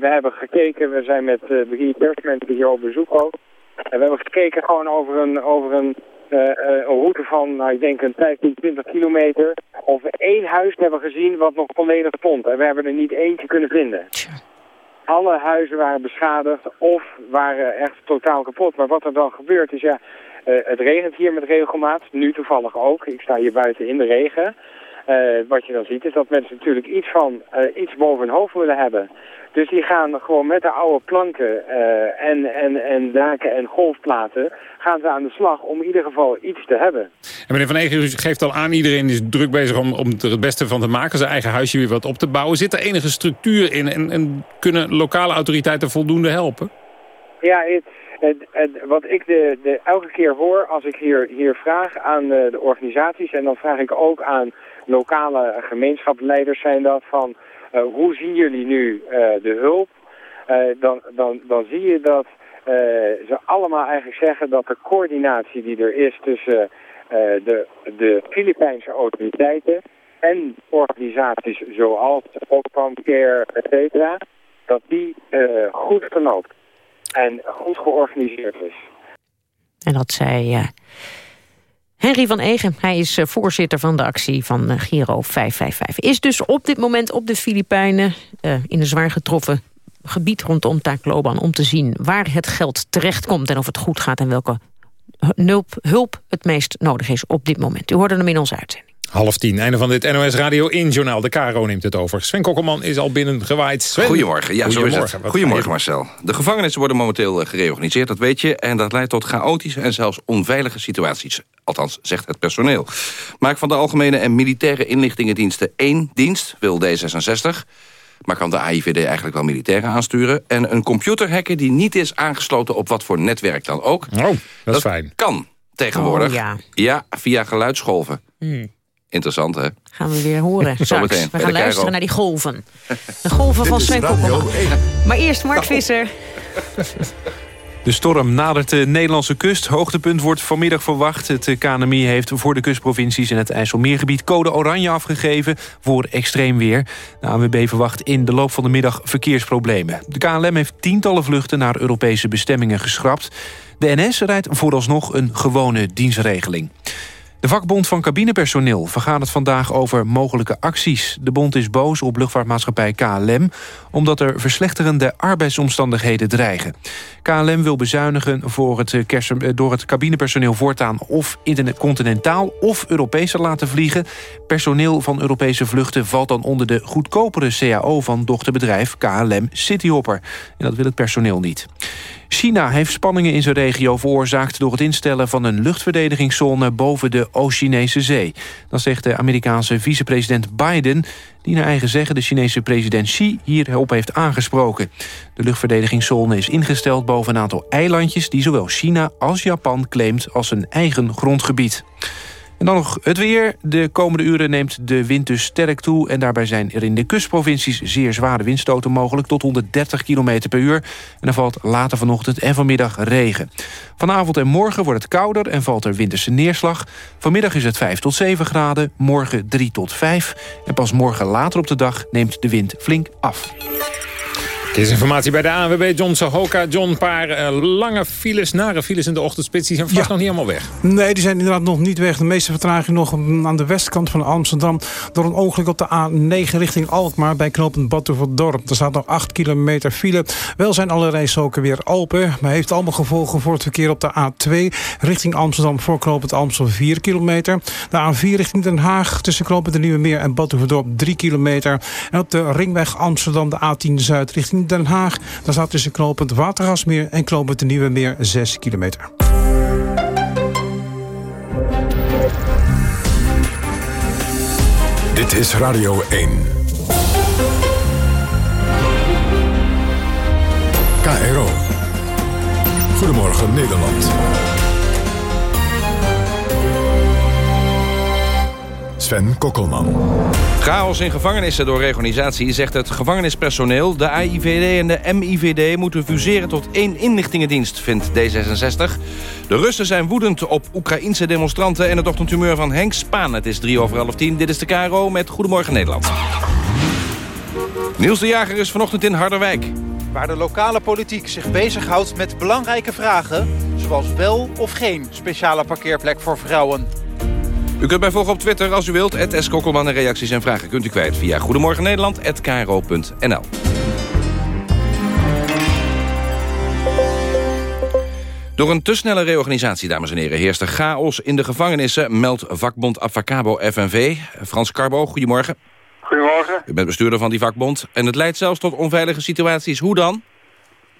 we hebben gekeken, we zijn met drie persmensen hier op bezoek ook. En we hebben gekeken gewoon over een, over een, een route van, nou, ik denk een 15, 20 kilometer. Of we één huis hebben gezien wat nog volledig stond. En we hebben er niet eentje kunnen vinden. Alle huizen waren beschadigd of waren echt totaal kapot. Maar wat er dan gebeurt is, ja, het regent hier met regelmaat. Nu toevallig ook. Ik sta hier buiten in de regen. Uh, wat je dan ziet is dat mensen natuurlijk iets van uh, iets boven hun hoofd willen hebben. Dus die gaan gewoon met de oude planken uh, en, en, en daken en golfplaten gaan ze aan de slag om in ieder geval iets te hebben. En meneer Van Egen, u geeft al aan, iedereen is druk bezig om, om er het beste van te maken, zijn eigen huisje weer wat op te bouwen. Zit er enige structuur in en, en kunnen lokale autoriteiten voldoende helpen? Ja, het, wat ik de, de, elke keer hoor als ik hier, hier vraag aan de, de organisaties... en dan vraag ik ook aan lokale gemeenschapsleiders zijn dat van... Uh, hoe zien jullie nu uh, de hulp? Uh, dan, dan, dan zie je dat ze allemaal eigenlijk zeggen dat de coördinatie die er is tussen de, de Filipijnse autoriteiten en organisaties zoals Oxfam Care, et dat die goed verloopt en goed georganiseerd is. En dat zei uh, Henry van Egen. Hij is uh, voorzitter van de actie van uh, Giro 555. Is dus op dit moment op de Filipijnen in een zwaar getroffen gebied rondom Tacloban... om te zien waar het geld terechtkomt en of het goed gaat... en welke hulp, hulp het meest nodig is op dit moment. U hoorde hem in onze uitzending. Half tien, einde van dit NOS Radio 1-journaal. De Caro neemt het over. Sven Kokkelman is al binnengewaaid. Sven. Goedemorgen, ja, Goedemorgen. zo is het. Goedemorgen, Marcel. De gevangenissen worden momenteel eh, gereorganiseerd, dat weet je. En dat leidt tot chaotische en zelfs onveilige situaties. Althans, zegt het personeel. Maak van de Algemene en Militaire Inlichtingendiensten één dienst, wil D66. Maar kan de AIVD eigenlijk wel militairen aansturen? En een computerhacker die niet is aangesloten op wat voor netwerk dan ook. Oh, dat, dat is fijn. kan tegenwoordig. Oh, ja. ja. via geluidsgolven. Hmm. Interessant, hè? Gaan we weer horen Zometeen. We gaan luisteren naar die golven. De golven van Sven. Maar eerst Mark Visser. De storm nadert de Nederlandse kust. Hoogtepunt wordt vanmiddag verwacht. Het KNMI heeft voor de kustprovincies en het IJsselmeergebied... code oranje afgegeven voor extreem weer. De ANWB verwacht in de loop van de middag verkeersproblemen. De KLM heeft tientallen vluchten naar Europese bestemmingen geschrapt. De NS rijdt vooralsnog een gewone dienstregeling. De vakbond van cabinepersoneel vergadert vandaag over mogelijke acties. De bond is boos op luchtvaartmaatschappij KLM... omdat er verslechterende arbeidsomstandigheden dreigen. KLM wil bezuinigen voor het door het cabinepersoneel voortaan... of continentaal of Europees te laten vliegen. Personeel van Europese vluchten valt dan onder de goedkopere CAO... van dochterbedrijf KLM Cityhopper. En dat wil het personeel niet. China heeft spanningen in zijn regio veroorzaakt... door het instellen van een luchtverdedigingszone boven de Oost-Chinese zee. Dat zegt de Amerikaanse vicepresident Biden... die naar eigen zeggen de Chinese president Xi hierop heeft aangesproken. De luchtverdedigingszone is ingesteld boven een aantal eilandjes... die zowel China als Japan claimt als een eigen grondgebied. En dan nog het weer. De komende uren neemt de wind dus sterk toe... en daarbij zijn er in de kustprovincies zeer zware windstoten mogelijk... tot 130 km per uur. En er valt later vanochtend en vanmiddag regen. Vanavond en morgen wordt het kouder en valt er winterse neerslag. Vanmiddag is het 5 tot 7 graden, morgen 3 tot 5. En pas morgen later op de dag neemt de wind flink af. Dit is informatie bij de ANWB John Sahoka. John, een paar uh, lange files, nare files in de ochtendspits... die zijn vast ja. nog niet helemaal weg. Nee, die zijn inderdaad nog niet weg. De meeste vertraging nog aan de westkant van Amsterdam... door een ongeluk op de A9 richting Alkmaar... bij knooppunt Batuverdorp. Er staat nog 8 kilometer file. Wel zijn alle rijstroken weer open... maar heeft allemaal gevolgen voor het verkeer op de A2... richting Amsterdam voor knooppunt Amsterdam 4 kilometer. De A4 richting Den Haag tussen knooppunt de Nieuwe Meer... en Batuverdorp 3 kilometer. En op de ringweg Amsterdam de A10 Zuid richting Den Haag. Daar staat tussen knooppunt Watergasmeer en knooppunt de Nieuwe Meer 6 kilometer. Dit is Radio 1. KRO. Goedemorgen Nederland. Sven Kokkelman. Chaos in gevangenissen door reorganisatie, zegt het gevangenispersoneel. De AIVD en de MIVD moeten fuseren tot één inlichtingendienst, vindt D66. De Russen zijn woedend op Oekraïense demonstranten... en het ochtendhumeur van Henk Spaan. Het is drie over half tien. Dit is de KRO met Goedemorgen Nederland. Niels de Jager is vanochtend in Harderwijk. Waar de lokale politiek zich bezighoudt met belangrijke vragen... zoals wel of geen speciale parkeerplek voor vrouwen. U kunt mij volgen op Twitter als u wilt. Het Kokkelman en reacties en vragen kunt u kwijt via Goedemorgen Nederland@kro.nl. Door een te snelle reorganisatie, dames en heren, heerst er chaos in de gevangenissen, meldt vakbond Avacabo FNV. Frans Carbo, goedemorgen. Goedemorgen. U bent bestuurder van die vakbond en het leidt zelfs tot onveilige situaties. Hoe dan?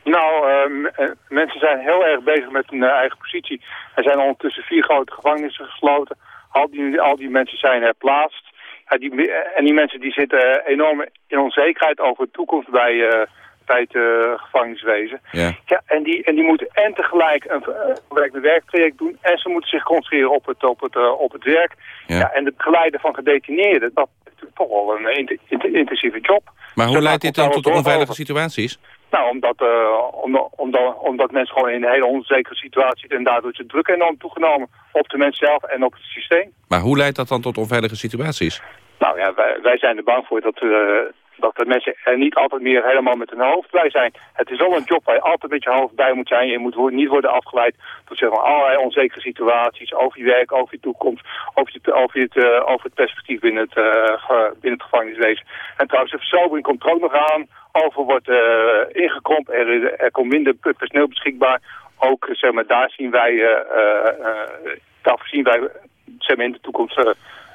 Nou, uh, mensen zijn heel erg bezig met hun uh, eigen positie. Er zijn ondertussen vier grote gevangenissen gesloten. Al die, al die mensen zijn herplaatst. Ja, die, en die mensen die zitten enorm in onzekerheid over de toekomst bij, uh, bij het uh, gevangeniswezen. Ja. Ja, en die, en die moeten en tegelijk een werk werktraject doen en ze moeten zich concentreren op het, op het, uh, op het werk. Ja. Ja. en de begeleiden van gedetineerden, dat is natuurlijk toch wel een int int intensieve job. Maar hoe leidt dit dan tot onveilige situaties? Nou, omdat, uh, omdat, omdat, omdat mensen gewoon in een hele onzekere situatie zitten en daardoor is de druk enorm toegenomen op de mens zelf en op het systeem. Maar hoe leidt dat dan tot onveilige situaties? Nou ja, wij, wij zijn er bang voor dat, uh, dat de mensen er niet altijd meer helemaal met hun hoofd bij zijn. Het is wel een job waar je altijd met je hoofd bij moet zijn. Je moet niet worden afgeleid door zeg maar, allerlei onzekere situaties over je werk, over je toekomst, over, je, over, het, uh, over het perspectief binnen het, binnen het gevangeniswezen. En trouwens, de verzobering komt er ook nog aan. Over wordt ingekrompen, er, er komt minder personeel beschikbaar. Ook zeg maar, daar zien wij, daar zien wij zeg maar, in de toekomst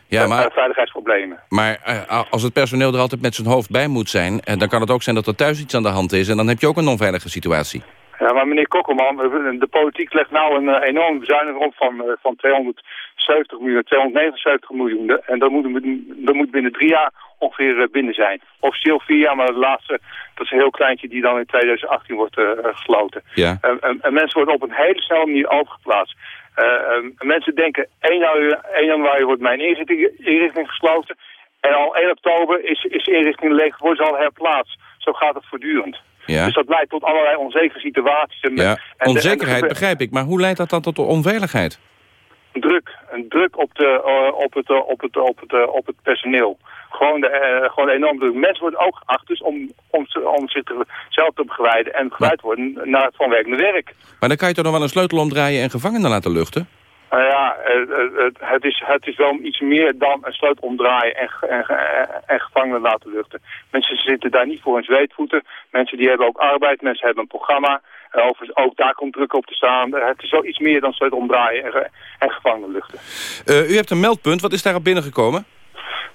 ja, maar, veiligheidsproblemen. Maar als het personeel er altijd met zijn hoofd bij moet zijn... Dan kan het ook zijn dat er thuis iets aan de hand is... en dan heb je ook een onveilige situatie. Ja, maar meneer Kokkelman, de politiek legt nou een uh, enorme bezuiniging op van, van 270 miljoen, 279 miljoen. En dat moet, dat moet binnen drie jaar ongeveer binnen zijn. Officieel vier jaar, maar de laatste, dat is een heel kleintje die dan in 2018 wordt gesloten. Ja. En, en mensen worden op een hele snelle manier overgeplaatst. Uh, um, mensen denken 1 januari, 1 januari wordt mijn inrichting, inrichting gesloten. En al 1 oktober is, is inrichting leeg, wordt ze al herplaatst. Zo gaat het voortdurend. Ja. Dus dat leidt tot allerlei onzekere situaties. En, ja, en onzekerheid de, begrijp ik, maar hoe leidt dat dan tot onveiligheid? Druk, een druk op, de, uh, op, het, uh, op, het, op, het, uh, op het personeel. Gewoon, de, gewoon enorm druk. Mensen worden ook geacht dus om, om, om zich te, zelf te begeleiden en begeleid worden naar het van werk naar werk. Maar dan kan je toch nog wel een sleutel omdraaien en gevangenen laten luchten? Nou ja, het, is, het is wel iets meer dan een sleutel omdraaien en, en, en gevangenen laten luchten. Mensen zitten daar niet voor hun zweetvoeten. Mensen die hebben ook arbeid, mensen hebben een programma. Overigens, ook daar komt druk op te staan. Het is wel iets meer dan sleutel omdraaien en, en gevangenen luchten. Uh, u hebt een meldpunt. Wat is daarop binnengekomen?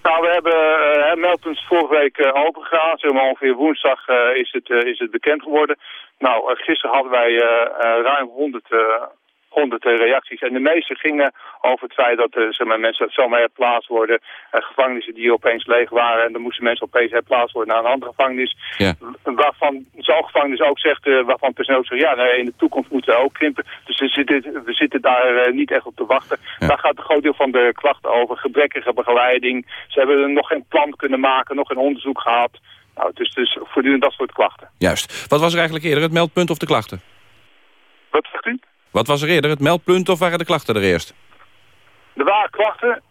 Nou, we hebben uh, meldpunt vorige week uh, opengegaan. Zeg maar ongeveer woensdag uh, is, het, is het bekend geworden. Nou, gisteren hadden wij ruim 100, 100 reacties. En de meeste gingen over het feit dat zeg maar, mensen zomaar herplaatst worden. gevangenissen die opeens leeg waren. En dan moesten mensen opeens herplaatst worden naar een andere gevangenis. Ja. Waarvan zo'n gevangenis ook zegt, waarvan het personeel zegt, ja, nee, in de toekomst moeten we ook krimpen. Dus we zitten, we zitten daar niet echt op te wachten. Ja. Daar gaat een groot deel van de klachten over. Gebrekkige begeleiding. Ze hebben nog geen plan kunnen maken, nog geen onderzoek gehad. Nou, dus, dus voortdurend dat soort klachten. Juist. Wat was er eigenlijk eerder, het meldpunt of de klachten? Wat zegt u? Wat was er eerder, het meldpunt of waren de klachten er eerst? Er waren klachten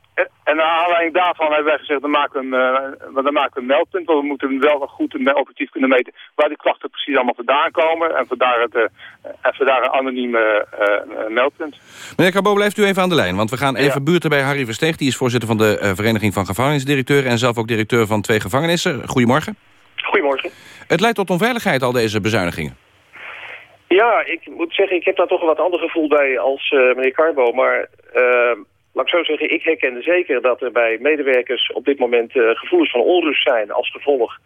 en naar aanleiding daarvan hebben wij gezegd, dan maken we een, uh, dan maken we een meldpunt. Want we moeten wel goed en objectief kunnen meten waar die klachten precies allemaal vandaan komen. En vandaar, het, uh, en vandaar een anonieme uh, meldpunt. Meneer Cabo, blijft u even aan de lijn. Want we gaan even ja. buurten bij Harry Versteeg. Die is voorzitter van de Vereniging van Gevangenisdirecteuren. En zelf ook directeur van twee gevangenissen. Goedemorgen. Goedemorgen. Het leidt tot onveiligheid, al deze bezuinigingen. Ja, ik moet zeggen, ik heb daar toch een wat ander gevoel bij als meneer Carbo. Maar laat ik zo zeggen, ik herkende zeker dat er bij medewerkers op dit moment uh, gevoelens van onrust zijn als gevolg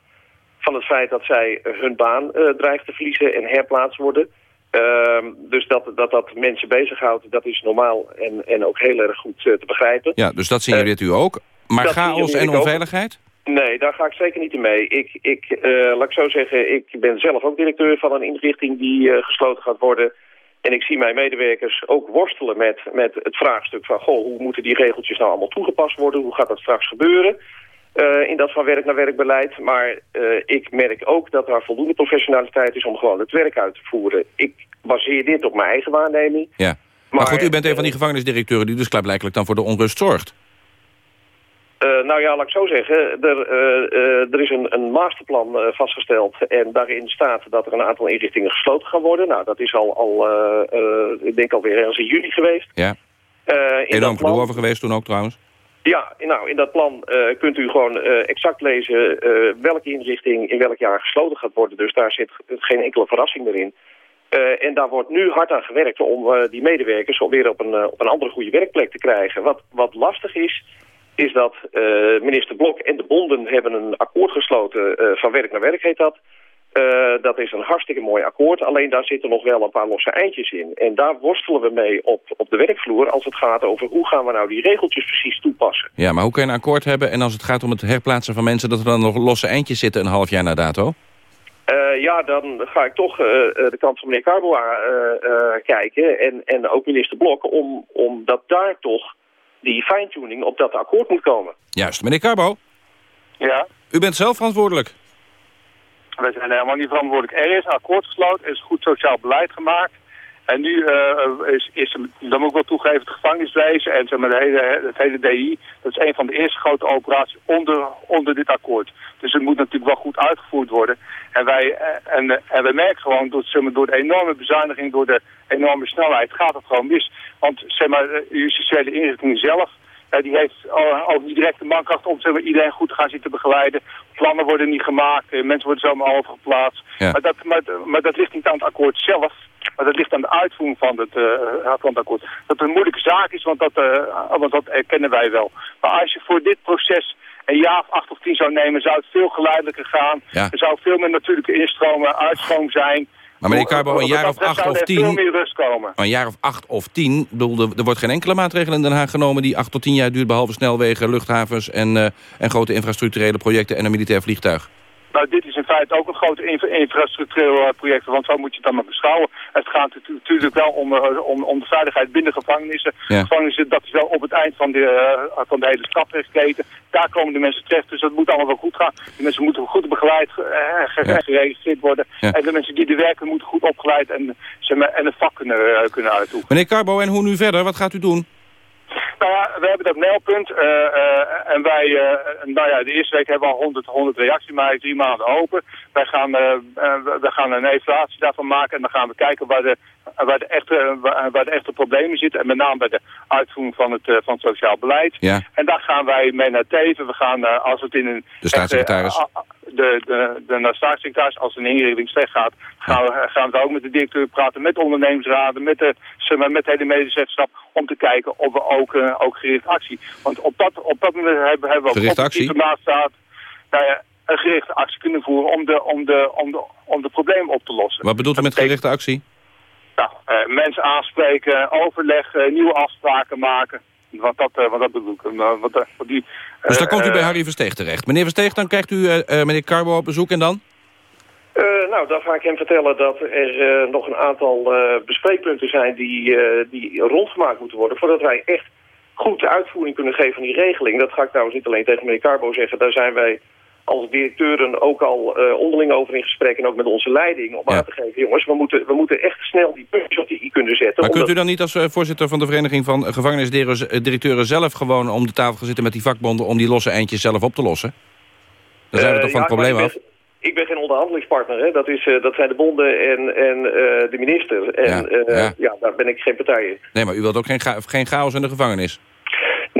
van het feit dat zij hun baan uh, dreigen te verliezen en herplaatst worden. Uh, dus dat, dat dat mensen bezighoudt, dat is normaal en, en ook heel erg goed uh, te begrijpen. Ja, dus dat signaleert u ook. Maar chaos en onveiligheid? Nee, daar ga ik zeker niet in mee. Ik, ik, laat ik zo zeggen, ik ben zelf ook directeur van een inrichting die gesloten gaat worden... En ik zie mijn medewerkers ook worstelen met, met het vraagstuk van... goh, hoe moeten die regeltjes nou allemaal toegepast worden? Hoe gaat dat straks gebeuren? Uh, in dat van werk naar werkbeleid. Maar ik merk ook dat er voldoende professionaliteit is om gewoon het werk uit te voeren. Ik baseer dit op mijn eigen waarneming. Ja. Maar, maar goed, u bent een van die gevangenisdirecteuren die dus klaarblijkelijk dan voor de onrust zorgt. Uh, nou ja, laat ik zo zeggen. Er, uh, uh, er is een, een masterplan vastgesteld. En daarin staat dat er een aantal inrichtingen gesloten gaan worden. Nou, dat is al, al ik denk alweer ergens in juli geweest. Ja. Enorm gedoe over geweest toen ook trouwens. Ja, nou, in dat plan kunt u gewoon exact lezen welke inrichting in welk jaar gesloten gaat worden. Dus daar zit geen enkele verrassing meer in. en daar wordt nu hard aan gewerkt om die medewerkers alweer op een, op een andere goede werkplek te krijgen. Wat, wat lastig is, is dat uh, minister Blok en de bonden hebben een akkoord gesloten. Uh, van werk naar werk heet dat. Uh, dat is een hartstikke mooi akkoord. Alleen daar zitten nog wel een paar losse eindjes in. En daar worstelen we mee op, op de werkvloer als het gaat over hoe gaan we nou die regeltjes precies toepassen. Ja, maar hoe kan je een akkoord hebben en als het gaat om het herplaatsen van mensen... dat er dan nog losse eindjes zitten een half jaar na dato? ja, dan ga ik toch de kant van meneer Carboa kijken en, en ook minister Blok, om, omdat daar toch die fine-tuning op dat akkoord moet komen. Juist, meneer Carbo. Ja? U bent zelf verantwoordelijk. Wij zijn helemaal niet verantwoordelijk. Er is een akkoord gesloten, er is goed sociaal beleid gemaakt. En nu uh, is, is, dan moet ik wel toegeven, het gevangeniswezen en zeg maar, de hele, het hele DI, dat is een van de eerste grote operaties onder, onder dit akkoord. Dus het moet natuurlijk wel goed uitgevoerd worden. En wij, eh, en, en wij merken gewoon, door, zeg maar, door de enorme bezuiniging, door de enorme snelheid, gaat het gewoon mis. Want zeg maar, de justitiële inrichting zelf, uh, die heeft ook niet direct de mankracht om zeg maar, iedereen goed te gaan zitten begeleiden. Plannen worden niet gemaakt, mensen worden zomaar overgeplaatst. Ja. Maar, dat, maar, maar dat ligt niet aan het akkoord zelf. Maar dat ligt aan de uitvoering van het, uh, van het akkoord. Dat het een moeilijke zaak is, want dat, uh, want dat erkennen wij wel. Maar als je voor dit proces een jaar of acht of tien zou nemen, zou het veel geleidelijker gaan. Ja. Er zou veel meer natuurlijke instromen, uitstroom zijn. Maar meneer Carbo, een jaar of acht of tien... veel meer rust komen. Een jaar of acht of tien, bedoel, er wordt geen enkele maatregel in Den Haag genomen... die acht tot tien jaar duurt, behalve snelwegen, luchthavens... en, uh, en grote infrastructurele projecten en een militair vliegtuig. Nou, dit is in feite ook een groot infrastructureel uh, project, want zo moet je het dan maar beschouwen. Het gaat natuurlijk wel om, uh, om, om de veiligheid binnen gevangenissen. Ja. Gevangenissen, dat is wel op het eind van de, uh, van de hele strafrechtketen. Daar komen de mensen terecht, dus dat moet allemaal wel goed gaan. De mensen moeten goed begeleid, ja. geregistreerd worden. Ja. En de mensen die er werken moeten goed opgeleid en, zeg maar, en het vak kunnen, kunnen uitoefenen. Meneer Carbo, en hoe nu verder? Wat gaat u doen? Nou ja, we hebben dat meldpunt uh, uh, en wij, uh, nou ja, de eerste week hebben we al 100, 100 reacties, maar drie maanden open. Wij gaan, we gaan een evaluatie daarvan maken en dan gaan we kijken waar de, waar de, echte, waar de echte problemen zitten. En met name bij de uitvoering van het, van het sociaal beleid. Ja. En daar gaan wij mee naar Teven. We gaan, als het in een... De staatssecretaris. De, de, de staatssecretaris, als een inrichting slecht gaat, gaan we, gaan we ook met de directeur praten, met ondernemersraden, met de, met de hele medezeggenschap, om te kijken of we ook, uh, ook gericht actie. Want op dat, op dat moment hebben, hebben we gericht actie? staat, nou ja, een gerichte actie kunnen voeren om de, om de, om de, om de problemen op te lossen. Wat bedoelt u met gerichte actie? Nou, uh, mensen aanspreken, overleggen, nieuwe afspraken maken. Want dat, uh, want dat bedoel ik. Uh, want, uh, die, dus dan komt u bij Harry Versteeg terecht. Meneer Versteeg, dan krijgt u meneer Carbo op bezoek en dan? Uh, nou, dan ga ik hem vertellen dat er uh, nog een aantal uh, bespreekpunten zijn die, die rondgemaakt moeten worden... voordat wij echt goed de uitvoering kunnen geven van die regeling. Dat ga ik trouwens niet alleen tegen meneer Carbo zeggen. Daar zijn wij als directeuren ook al onderling over in gesprek... en ook met onze leiding om ja. aan te geven... jongens, we moeten, we moeten echt snel die puntjes op die i kunnen zetten. Maar kunt u dan niet als voorzitter van de Vereniging van Gevangenisdirecteuren... zelf gewoon om de tafel gaan zitten met die vakbonden... om die losse eindjes zelf op te lossen? Dan zijn we toch van het probleem af? Ik ben geen onderhandelingspartner, hè. Dat, is, uh, dat zijn de bonden en, en uh, de minister. En ja, uh, ja. daar ben ik geen partij in. Nee, maar u wilt ook geen, geen chaos in de gevangenis?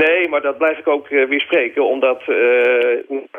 Nee, maar dat blijf ik ook weer spreken, omdat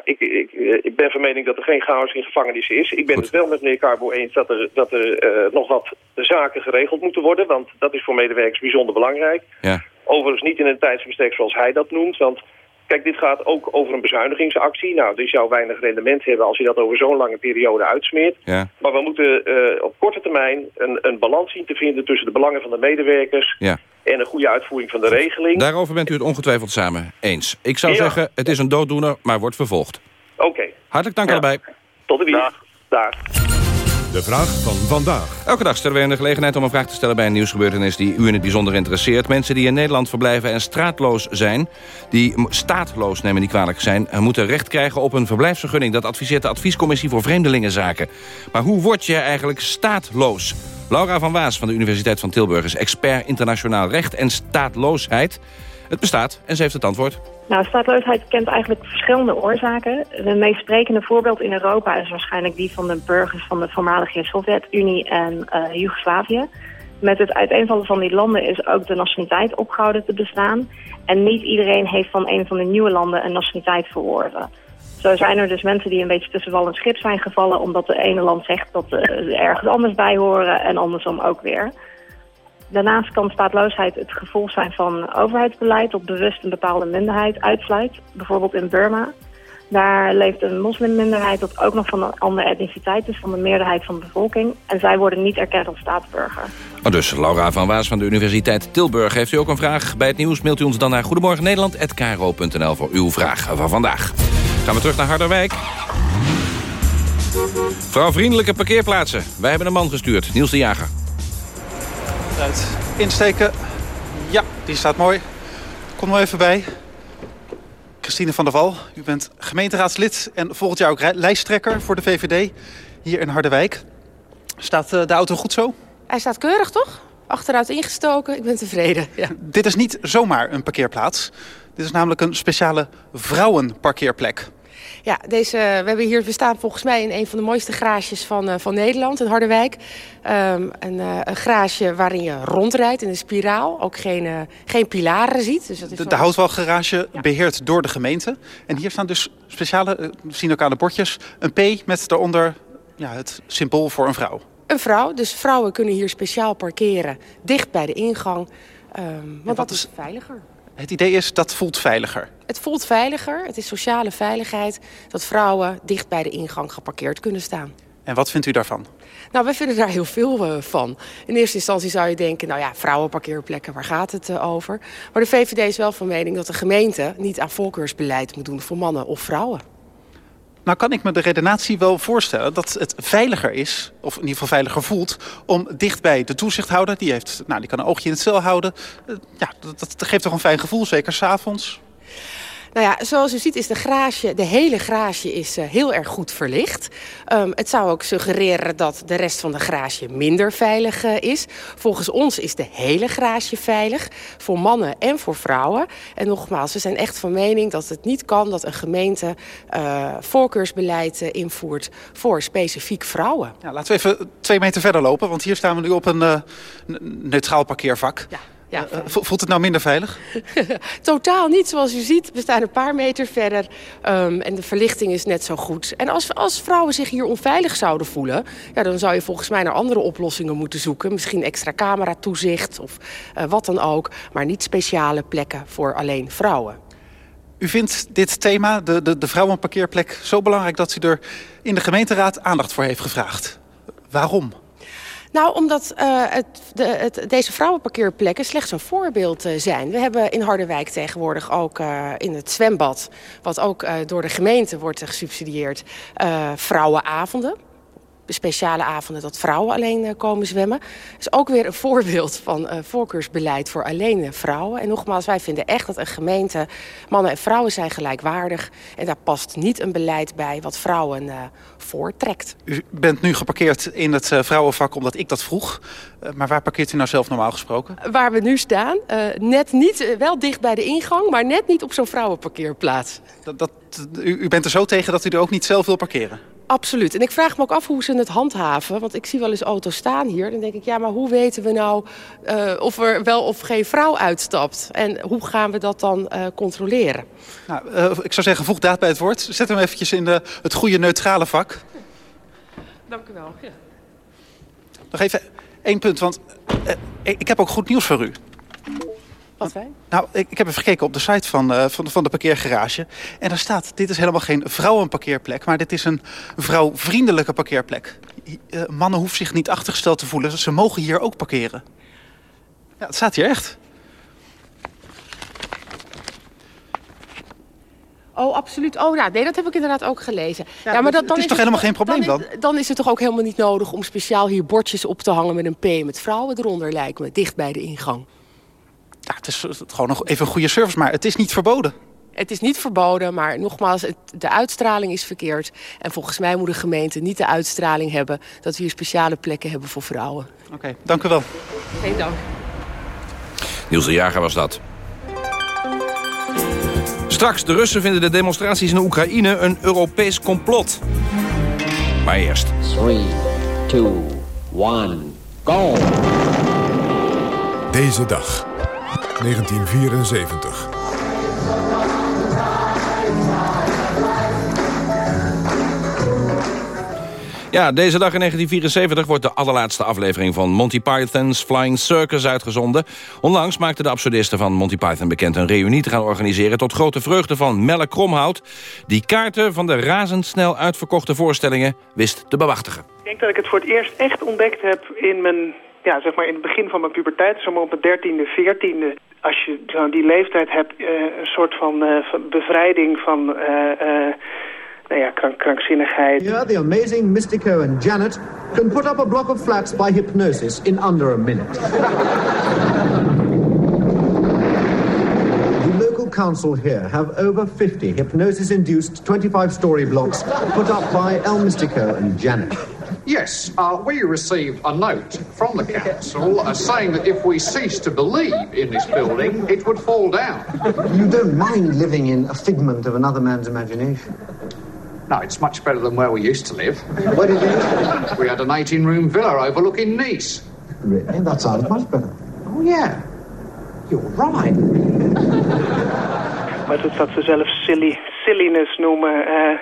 ik, ik, ik ben van mening dat er geen chaos in gevangenis is. Ik ben Goed. het wel met meneer Carbo eens dat er, dat er nog wat zaken geregeld moeten worden, want dat is voor medewerkers bijzonder belangrijk. Ja. Overigens niet in een tijdsbestek zoals hij dat noemt, want Kijk, dit gaat ook over een bezuinigingsactie. Nou, die zou weinig rendement hebben als je dat over zo'n lange periode uitsmeert. Ja. Maar we moeten op korte termijn een, een balans zien te vinden tussen de belangen van de medewerkers... Ja. En een goede uitvoering van de regeling. Daarover bent u het ongetwijfeld samen eens. Ik zou Ja. zeggen, het is een dooddoener, maar wordt vervolgd. Oké, Hartelijk dank Ja. allebei. tot de dienst. Daar. De vraag van vandaag. Elke dag stellen wij een gelegenheid om een vraag te stellen bij een nieuwsgebeurtenis die u in het bijzonder interesseert. Mensen die in Nederland verblijven en straatloos zijn, die staatloos nemen die kwalijk zijn, eh, moeten recht krijgen op een verblijfsvergunning. Dat adviseert de Adviescommissie voor Vreemdelingenzaken. Maar hoe word je eigenlijk staatloos? Laura van Waas van de Universiteit van Tilburg is expert internationaal recht en staatloosheid. Het bestaat en ze heeft het antwoord. Nou, staatloosheid kent eigenlijk verschillende oorzaken. Het meest sprekende voorbeeld in Europa is waarschijnlijk die van de burgers van de voormalige Sovjet-Unie en uh, Joegoslavië. Met het uiteenvallen van die landen is ook de nationaliteit opgehouden te bestaan. En niet iedereen heeft van een van de nieuwe landen een nationaliteit verworven. Zo zijn er dus mensen die een beetje tussen wal en schip zijn gevallen... omdat de ene land zegt dat ze er ergens anders bij horen en andersom ook weer. Daarnaast kan staatloosheid het gevolg zijn van overheidsbeleid... dat bewust een bepaalde minderheid uitsluit. Bijvoorbeeld in Burma. Daar leeft een moslimminderheid dat ook nog van een andere etniciteit is... van de meerderheid van de bevolking. En zij worden niet erkend als staatsburger. Oh, dus Laura van Waas van de Universiteit Tilburg. Heeft u ook een vraag bij het nieuws? Mailt u ons dan naar goedemorgennederland.kro.nl voor uw vraag van vandaag. Gaan we terug naar Harderwijk. Vrouwvriendelijke parkeerplaatsen. Wij hebben een man gestuurd, Niels de Jager. Uit insteken. Ja, die staat mooi. Kom maar even bij. Christine van der Val, u bent gemeenteraadslid en volgend jaar ook lijsttrekker voor de VVD hier in Harderwijk. Staat eh, de auto goed zo? Hij staat keurig, toch? Achteruit ingestoken. Ik ben tevreden. Ja. Dit is niet zomaar een parkeerplaats. Dit is namelijk een speciale vrouwenparkeerplek. Ja, deze, we, hebben hier, we staan volgens mij in een van de mooiste garages van, uh, van Nederland, in Harderwijk. Um, een, uh, een garage waarin je rondrijdt in een spiraal, ook geen, uh, geen pilaren ziet. Dus dat is de, de houtwalgarage ja. beheerd door de gemeente. En hier staan dus speciale, we zien ook aan de bordjes, een P met daaronder ja, het symbool voor een vrouw. Een vrouw, dus vrouwen kunnen hier speciaal parkeren, dicht bij de ingang. Um, want dat is veiliger. Het idee is, dat voelt veiliger. Het voelt veiliger, het is sociale veiligheid... dat vrouwen dicht bij de ingang geparkeerd kunnen staan. En wat vindt u daarvan? Nou, wij vinden daar heel veel uh, van. In eerste instantie zou je denken, nou ja, vrouwenparkeerplekken, waar gaat het uh, over? Maar de VVD is wel van mening dat de gemeente niet aan voorkeursbeleid moet doen voor mannen of vrouwen. Nou kan ik me de redenatie wel voorstellen dat het veiliger is, of in ieder geval veiliger voelt, om dichtbij de toezichthouder, die, heeft, nou, die kan een oogje in het cel houden. Uh, ja, dat, dat geeft toch een fijn gevoel, zeker s'avonds. Nou ja, zoals u ziet is de garage, de hele garage is uh, heel erg goed verlicht. Um, het zou ook suggereren dat de rest van de garage minder veilig uh, is. Volgens ons is de hele garage veilig, voor mannen en voor vrouwen. En nogmaals, we zijn echt van mening dat het niet kan dat een gemeente uh, voorkeursbeleid invoert voor specifiek vrouwen. Laten we even twee meter verder lopen, want hier staan we nu op een neutraal parkeervak. Ja. Ja, uh, voelt het nou minder veilig? Totaal niet. Zoals u ziet, we staan een paar meter verder um, en de verlichting is net zo goed. En als, als vrouwen zich hier onveilig zouden voelen... Ja, dan zou je volgens mij naar andere oplossingen moeten zoeken. Misschien extra cameratoezicht of uh, wat dan ook. Maar niet speciale plekken voor alleen vrouwen. U vindt dit thema, de, de, de vrouwenparkeerplek, zo belangrijk... dat u er in de gemeenteraad aandacht voor heeft gevraagd. Waarom? Nou, omdat uh, het, de, het, deze vrouwenparkeerplekken slechts een voorbeeld uh, zijn. We hebben in Harderwijk tegenwoordig ook uh, in het zwembad... wat ook door de gemeente wordt gesubsidieerd, vrouwenavonden speciale avonden dat vrouwen alleen uh, komen zwemmen. Dat is ook weer een voorbeeld van uh, voorkeursbeleid voor alleen uh, vrouwen. En nogmaals, wij vinden echt dat een gemeente... mannen en vrouwen zijn gelijkwaardig. En daar past niet een beleid bij wat vrouwen voortrekt. U bent nu geparkeerd in het vrouwenvak omdat ik dat vroeg. maar waar parkeert u nou zelf normaal gesproken? Waar we nu staan. net niet, wel dicht bij de ingang, maar net niet op zo'n vrouwenparkeerplaats. Dat, dat, u, u bent er zo tegen dat u er ook niet zelf wil parkeren? Absoluut. En ik vraag me ook af hoe ze het handhaven. Want ik zie wel eens auto's staan hier. Dan denk ik, ja, maar hoe weten we nou uh, of er wel of geen vrouw uitstapt? En hoe gaan we dat dan uh, controleren? Nou, uh, ik zou zeggen, voeg daad bij het woord. Zet hem eventjes in de, het goede neutrale vak. Dank u wel. Ja. Nog even één punt, want ik heb ook goed nieuws voor u. Wat. Nou, ik, ik heb even gekeken op de site van, uh, van, van de parkeergarage. En daar staat, dit is helemaal geen vrouwenparkeerplek... maar dit is een vrouwvriendelijke parkeerplek. Uh, mannen hoeven zich niet achtergesteld te voelen. Ze mogen hier ook parkeren. Ja, het staat hier echt. Oh, absoluut. Oh, nou, nee, dat heb ik inderdaad ook gelezen. Ja, ja maar dat, dan is, is toch helemaal geen probleem dan? Dan? dan is het toch ook helemaal niet nodig om speciaal hier bordjes op te hangen met een P met vrouwen eronder, lijkt me, dicht bij de ingang. Ja, het is gewoon nog even een goede service, maar het is niet verboden. Het is niet verboden, maar nogmaals, het, de uitstraling is verkeerd. En volgens mij moet de gemeente niet de uitstraling hebben... dat we hier speciale plekken hebben voor vrouwen. Oké, okay, dank u wel. Geen dank. Niels de Jager was dat. Straks, de Russen vinden de demonstraties in Oekraïne een Europees complot. Maar eerst. 3, 2, 1, go! Deze dag. 1974. Ja, deze dag in 1974 wordt de allerlaatste aflevering van Monty Python's Flying Circus uitgezonden. Onlangs maakten de absurdisten van Monty Python bekend een reunie te gaan organiseren... tot grote vreugde van Melle Kromhout... die kaarten van de razendsnel uitverkochte voorstellingen wist te bemachtigen. Ik denk dat ik het voor het eerst echt ontdekt heb in mijn ja, zeg maar in het begin van mijn puberteit, zeg maar op mijn dertiende, veertiende als je die leeftijd hebt, uh, een soort van, uh, van bevrijding van uh, nou ja, krank, krankzinnigheid. Here, the amazing Mystico and Janet can put up a block of flats by hypnosis in under a minute. the local council here have over 50 hypnosis-induced 25-story blocks put up by El Mystico and Janet. Yes, uh, we received a note from the council uh, saying that if we ceased to believe in this building, it would fall down. You don't mind living in a figment of another man's imagination? No, it's much better than where we used to live. Where did you live? We had an 18-room villa overlooking Nice. Really? That sounds much better. Oh, yeah. You're right. Maar dat dat ze zelf silly, silliness noemen. eh,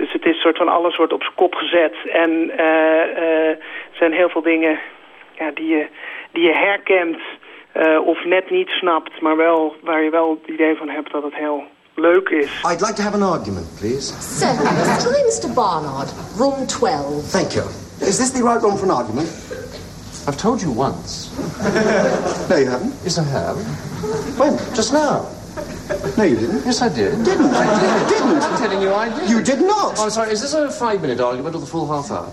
dus het is soort van alles wordt op zijn kop gezet. En eh, eh, er zijn heel veel dingen ja, die, je, die je herkent eh, of net niet snapt. Maar wel waar je wel het idee van hebt dat het heel leuk is. I'd like to have an argument, please. Certainly. Try Mr. Barnard, room 12. Thank you. Is this the right room for an argument? I've told you once. No, you haven't. Yes, I have. When? Just now. No, you didn't. Yes, I did. Didn't. I did. Didn't. I'm telling you I did. You did not. Oh, I'm sorry, is this a five-minute argument or the full half hour?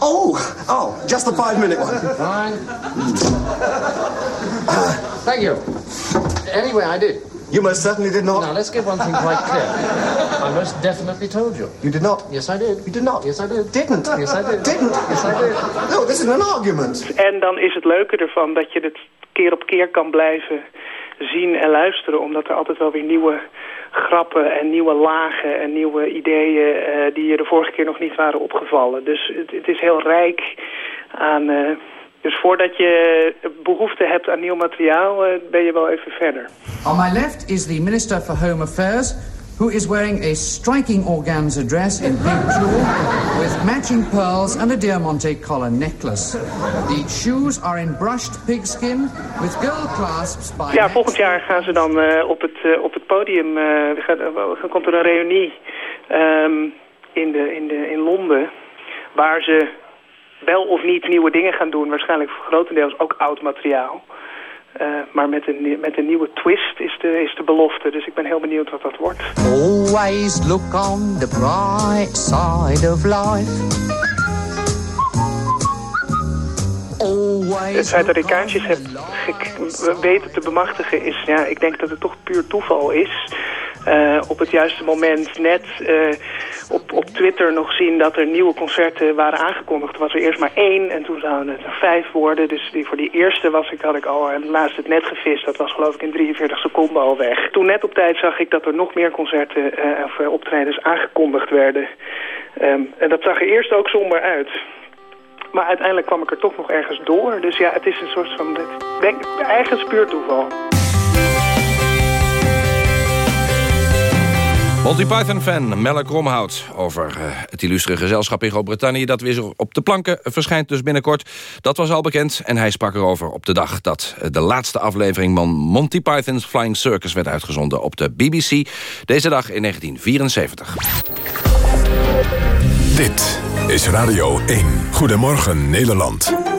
Oh, oh, just the five-minute one. Fine. Thank you. Anyway, I did. You most certainly did not. Now, let's get one thing quite clear. I most definitely told you. You did not. Yes, I did. You did not. Yes, I did. Didn't. Yes, I did. Didn't. Yes, I did. No, this is an argument. En dan is het leuke ervan dat je het keer op keer kan blijven zien en luisteren. Omdat er altijd wel weer nieuwe grappen en nieuwe lagen en nieuwe ideeën eh, die je de vorige keer nog niet waren opgevallen. Dus het, is heel rijk aan... eh, dus voordat je behoefte hebt aan nieuw materiaal, eh, ben je wel even verder. On my left is the Minister for Home Affairs, who is wearing a striking organza dress in pink jewel with matching pearls and a Diamante collar necklace. The shoes are in brushed pigskin with girl clasps by... Ja, volgend jaar gaan ze dan eh, op, het, eh, op het podium. er gaat, er komt er een reunie ehm, in, de, in, de, in Londen. Waar ze wel of niet nieuwe dingen gaan doen. Waarschijnlijk grotendeels ook oud materiaal. Eh, maar met een, met een nieuwe twist is de, is de belofte. Dus ik ben heel benieuwd wat dat wordt. Always look on the bright side of life. Het feit dat ik kaartjes heb weten te bemachtigen is, ja, ik denk dat het toch puur toeval is. Eh, op het juiste moment net eh, op, op Twitter nog zien dat er nieuwe concerten waren aangekondigd. Er was er eerst maar één en toen zouden het er vijf worden. Dus die, voor die eerste was ik, had ik al laatst het net gevist. Dat was geloof ik in 43 seconden al weg. Toen net op tijd zag ik dat er nog meer concerten eh, of optredens aangekondigd werden. Ehm, en dat zag er eerst ook somber uit. Maar uiteindelijk kwam ik er toch nog ergens door. Dus ja, het is een soort van... Ik denk, Monty Python-fan Melle Kromhout over eh, het illustere gezelschap in Groot-Brittannië... dat weer op de planken verschijnt dus binnenkort. Dat was al bekend en hij sprak erover op de dag... dat eh, de laatste aflevering van Monty Python's Flying Circus werd uitgezonden op de BBC. Deze dag in 1974. Dit is Radio 1. Goedemorgen Nederland.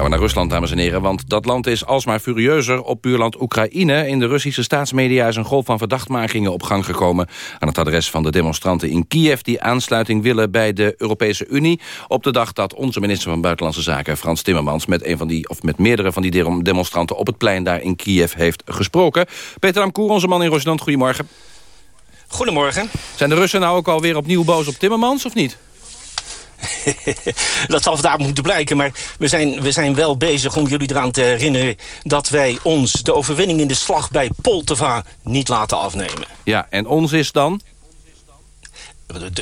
Gaan we naar Rusland, dames en heren, want dat land is alsmaar furieuzer op buurland Oekraïne. In de Russische staatsmedia is een golf van verdachtmakingen op gang gekomen... aan het adres van de demonstranten in Kiev... die aansluiting willen bij de Europese Unie... op de dag dat onze minister van Buitenlandse Zaken, Frans Timmermans... met, een van die, of met meerdere van die dem- demonstranten op het plein daar in Kiev heeft gesproken. Peter Amkoer, onze man in Rusland, goedemorgen. Goedemorgen. Zijn de Russen nou ook alweer opnieuw boos op Timmermans, of niet? dat zal vandaag moeten blijken, maar we zijn, we zijn wel bezig om jullie eraan te herinneren... dat wij ons de overwinning in de slag bij Poltava niet laten afnemen. Ja, en ons is dan?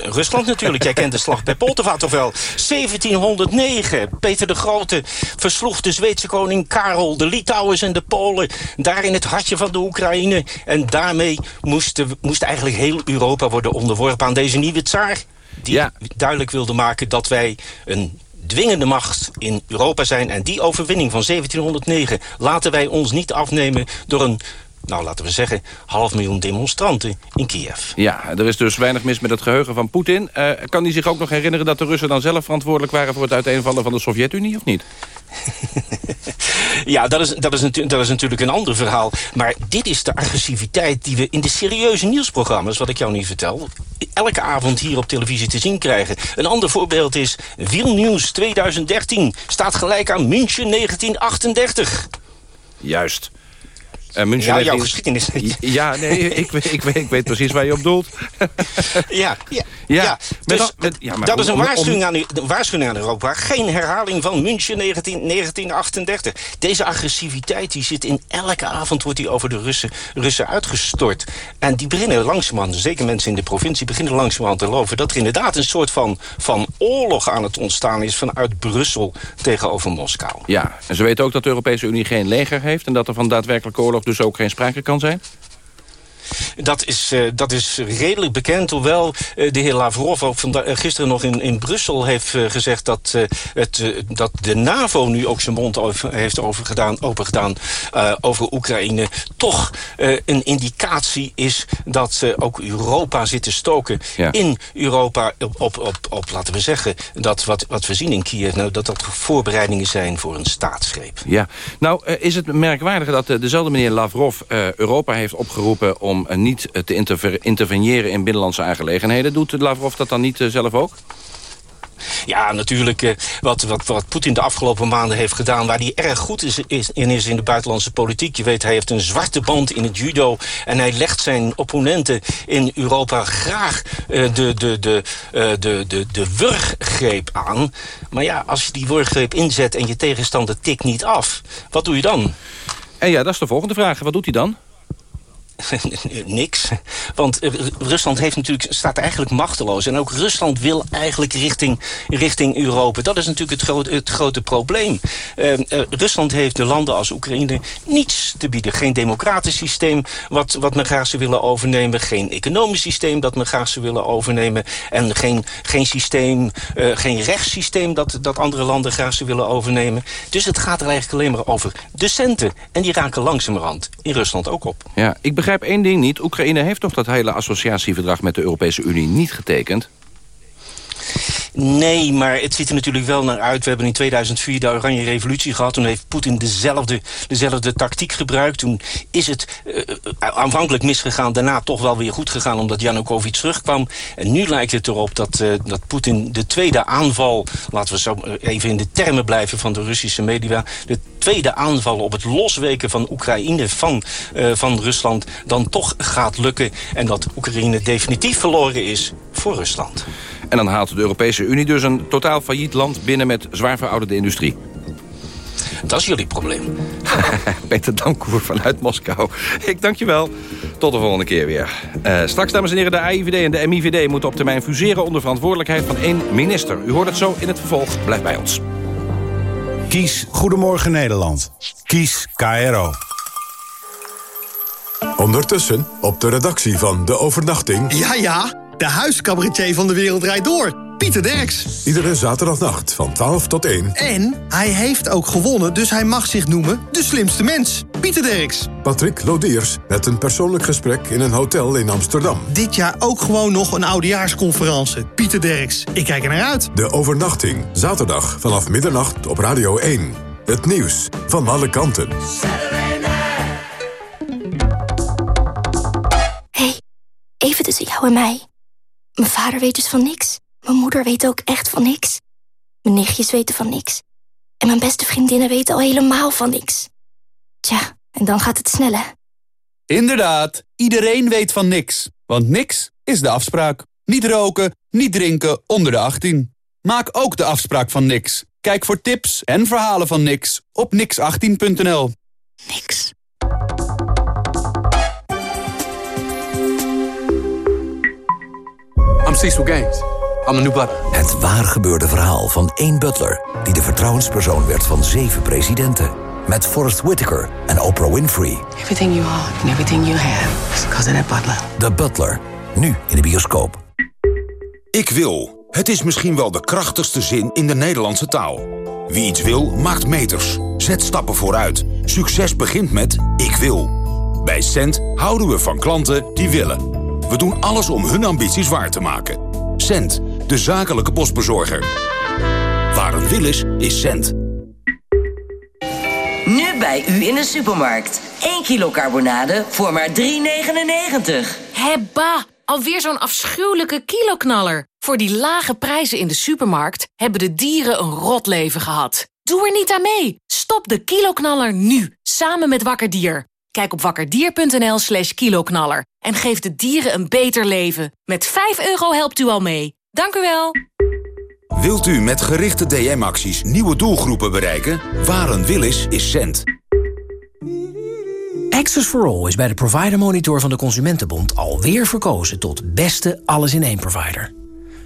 Rusland natuurlijk, jij kent de slag bij Poltava toch wel. 1709, Peter de Grote versloeg de Zweedse koning Karel... de Litouwers en de Polen, daar in het hartje van de Oekraïne. En daarmee moest, de- moest eigenlijk heel Europa worden onderworpen aan deze nieuwe tsaar... die duidelijk wilde maken dat wij een dwingende macht in Europa zijn. En die overwinning van 1709 laten wij ons niet afnemen door een... Nou, laten we zeggen, half miljoen demonstranten in Kiev. Ja, er is dus weinig mis met het geheugen van Poetin. Eh, kan hij zich ook nog herinneren dat de Russen dan zelf verantwoordelijk waren... voor het uiteenvallen van de Sovjet-Unie, of niet? Ja, dat is, dat, is dat is natuurlijk een ander verhaal. Maar dit is de agressiviteit die we in de serieuze nieuwsprogramma's... wat ik jou niet vertel, elke avond hier op televisie te zien krijgen. Een ander voorbeeld is Vilnius 2013. Staat gelijk aan München 1938. Juist. Uh, München ja, heeft jouw geschiedenis. Ja, nee, ik, weet- ik, weet, ik weet precies waar je op doelt. Ja, ja, Ja, Dus al- met- ja, maar dat om- is een om- om- waarschuwing, aan, een waarschuwing aan Europa. Geen herhaling van München 19, 1938. Deze agressiviteit die zit in elke avond wordt die over de Russen, Russen uitgestort. En die beginnen langzamerhand, zeker mensen in de provincie... beginnen langzamerhand te geloven dat er inderdaad een soort van, van oorlog aan het ontstaan is... vanuit Brussel tegenover Moskou. Ja, en ze weten ook dat de Europese Unie geen leger heeft... en dat er van daadwerkelijke oorlog dus ook geen sprake kan zijn? Dat is, eh, dat is redelijk bekend, hoewel eh, de heer Lavrov ook eh, gisteren nog in, in Brussel heeft gezegd dat, het, dat de NAVO nu ook zijn mond over, heeft overgedaan, opengedaan over Oekraïne. Toch een indicatie is dat ook Europa zit te stoken Ja. in Europa op, op, op, op, laten we zeggen, dat wat, wat we zien in Kiev, nou, dat dat voorbereidingen zijn voor een staatsgreep. Ja. Nou, is het merkwaardig dat dezelfde meneer Lavrov Europa heeft opgeroepen... om eh, niet eh, te interver- interveneren in binnenlandse aangelegenheden? Doet Lavrov dat dan niet eh, zelf ook? Ja, natuurlijk. wat, wat, wat Poetin de afgelopen maanden heeft gedaan... waar hij erg goed is, is, in is in de buitenlandse politiek. Je weet, hij heeft een zwarte band in het judo... en hij legt zijn opponenten in Europa graag de, de, de, de, de, de wurggreep aan. Maar ja, als je die wurggreep inzet en je tegenstander tikt niet af... wat doe je dan? En ja, dat is de volgende vraag. Wat doet hij dan? Niks. Want eh, Rusland heeft natuurlijk, staat eigenlijk machteloos. En ook Rusland wil eigenlijk richting, richting Europa. Dat is natuurlijk het, grote het grote probleem. Eh, eh, Rusland heeft de landen als Oekraïne niets te bieden. Geen democratisch systeem wat, wat men graag zou willen overnemen. Geen economisch systeem dat men graag zou willen overnemen. En geen, geen systeem, eh, geen rechtssysteem dat, dat andere landen graag zou willen overnemen. Dus het gaat er eigenlijk alleen maar over de centen. En die raken langzamerhand in Rusland ook op. Ja, ik begrijp één ding niet. Oekraïne heeft toch dat hele associatieverdrag met de Europese Unie niet getekend? Nee, maar het ziet er natuurlijk wel naar uit. We hebben in 2004 de Oranje Revolutie gehad. Toen heeft Poetin dezelfde, dezelfde tactiek gebruikt. Toen is het eh, aanvankelijk misgegaan. Daarna toch wel weer goed gegaan omdat Janukovic terugkwam. En nu lijkt het erop dat, eh, dat Poetin de tweede aanval... laten we zo even in de termen blijven van de Russische media... de tweede aanval op het losweken van Oekraïne van, eh, van Rusland... dan toch gaat lukken. En dat Oekraïne definitief verloren is voor Rusland. En dan haalt de Europese Unie dus een totaal failliet land binnen met zwaar verouderde industrie. Dat is jullie probleem. Peter Dankoer vanuit Moskou. Ik dank je wel. Tot de volgende keer weer. Eh, straks, dames en heren, de AIVD en de MIVD moeten op termijn fuseren... onder verantwoordelijkheid van één minister. U hoort het zo in het vervolg. Blijf bij ons. Kies Goedemorgen Nederland. Kies KRO. Ondertussen op de redactie van De Overnachting... Ja, ja, de huiscabaretier van de wereld rijdt door. Pieter Derks. Iedere zaterdagnacht van 12 tot 1... En hij heeft ook gewonnen, dus hij mag zich noemen de slimste mens. Pieter Derks. Patrick Lodiers met een persoonlijk gesprek in een hotel in Amsterdam. Dit jaar ook gewoon nog een oudejaarsconferentie. Pieter Derks. Ik kijk er naar uit. De Overnachting, zaterdag vanaf middernacht op Radio 1. Het nieuws van alle kanten. hey, even tussen jou en mij. Mijn vader weet dus van niks. Mijn moeder weet ook echt van niks. Mijn nichtjes weten van niks. En mijn beste vriendinnen weten al helemaal van niks. Tja, en dan gaat het snel, hè? Inderdaad, iedereen weet van niks. Want niks is de afspraak. Niet roken, niet drinken onder de 18. Maak ook de afspraak van niks. Kijk voor tips en verhalen van niks op nix18.nl. Niks. I'm Cecil Gaines. I'm the new butler. Het waar gebeurde verhaal van één butler... die de vertrouwenspersoon werd van zeven presidenten. Met Forrest Whitaker en Oprah Winfrey. Everything you are and everything you have is because of that butler. The Butler. Nu in de bioscoop. Ik wil. Het is misschien wel de krachtigste zin in de Nederlandse taal. Wie iets wil, maakt meters. Zet stappen vooruit. Succes begint met ik wil. Bij Cent houden we van klanten die willen. We doen alles om hun ambities waar te maken. Cent, de zakelijke postbezorger. Waar een wil is, is Cent. Nu bij u in de supermarkt. 1 kilo carbonade voor maar 3,99. Hé, ba, Alweer zo'n afschuwelijke kiloknaller. Voor die lage prijzen in de supermarkt hebben de dieren een rot leven gehad. Doe er niet aan mee. Stop de kiloknaller nu, samen met Wakkerdier. Kijk op wakkerdier.nl slash kiloknaller en geef de dieren een beter leven. Met 5 euro helpt u al mee. Dank u wel. Wilt u met gerichte DM-acties nieuwe doelgroepen bereiken? Waar een wil is, is cent. Access for All is bij de Provider Monitor van de Consumentenbond alweer verkozen tot beste alles-in-één provider.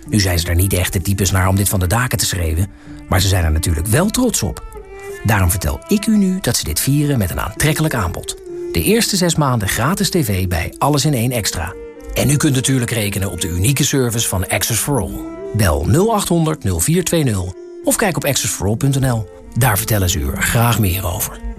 Nu zijn ze er niet echt de types naar om dit van de daken te schreeuwen, maar ze zijn er natuurlijk wel trots op. Daarom vertel ik u nu dat ze dit vieren met een aantrekkelijk aanbod. De eerste zes maanden gratis tv bij Alles in één Extra. En u kunt natuurlijk rekenen op de unieke service van Access for All. Bel 0800 0420 of kijk op accessforall.nl. Daar vertellen ze u graag meer over.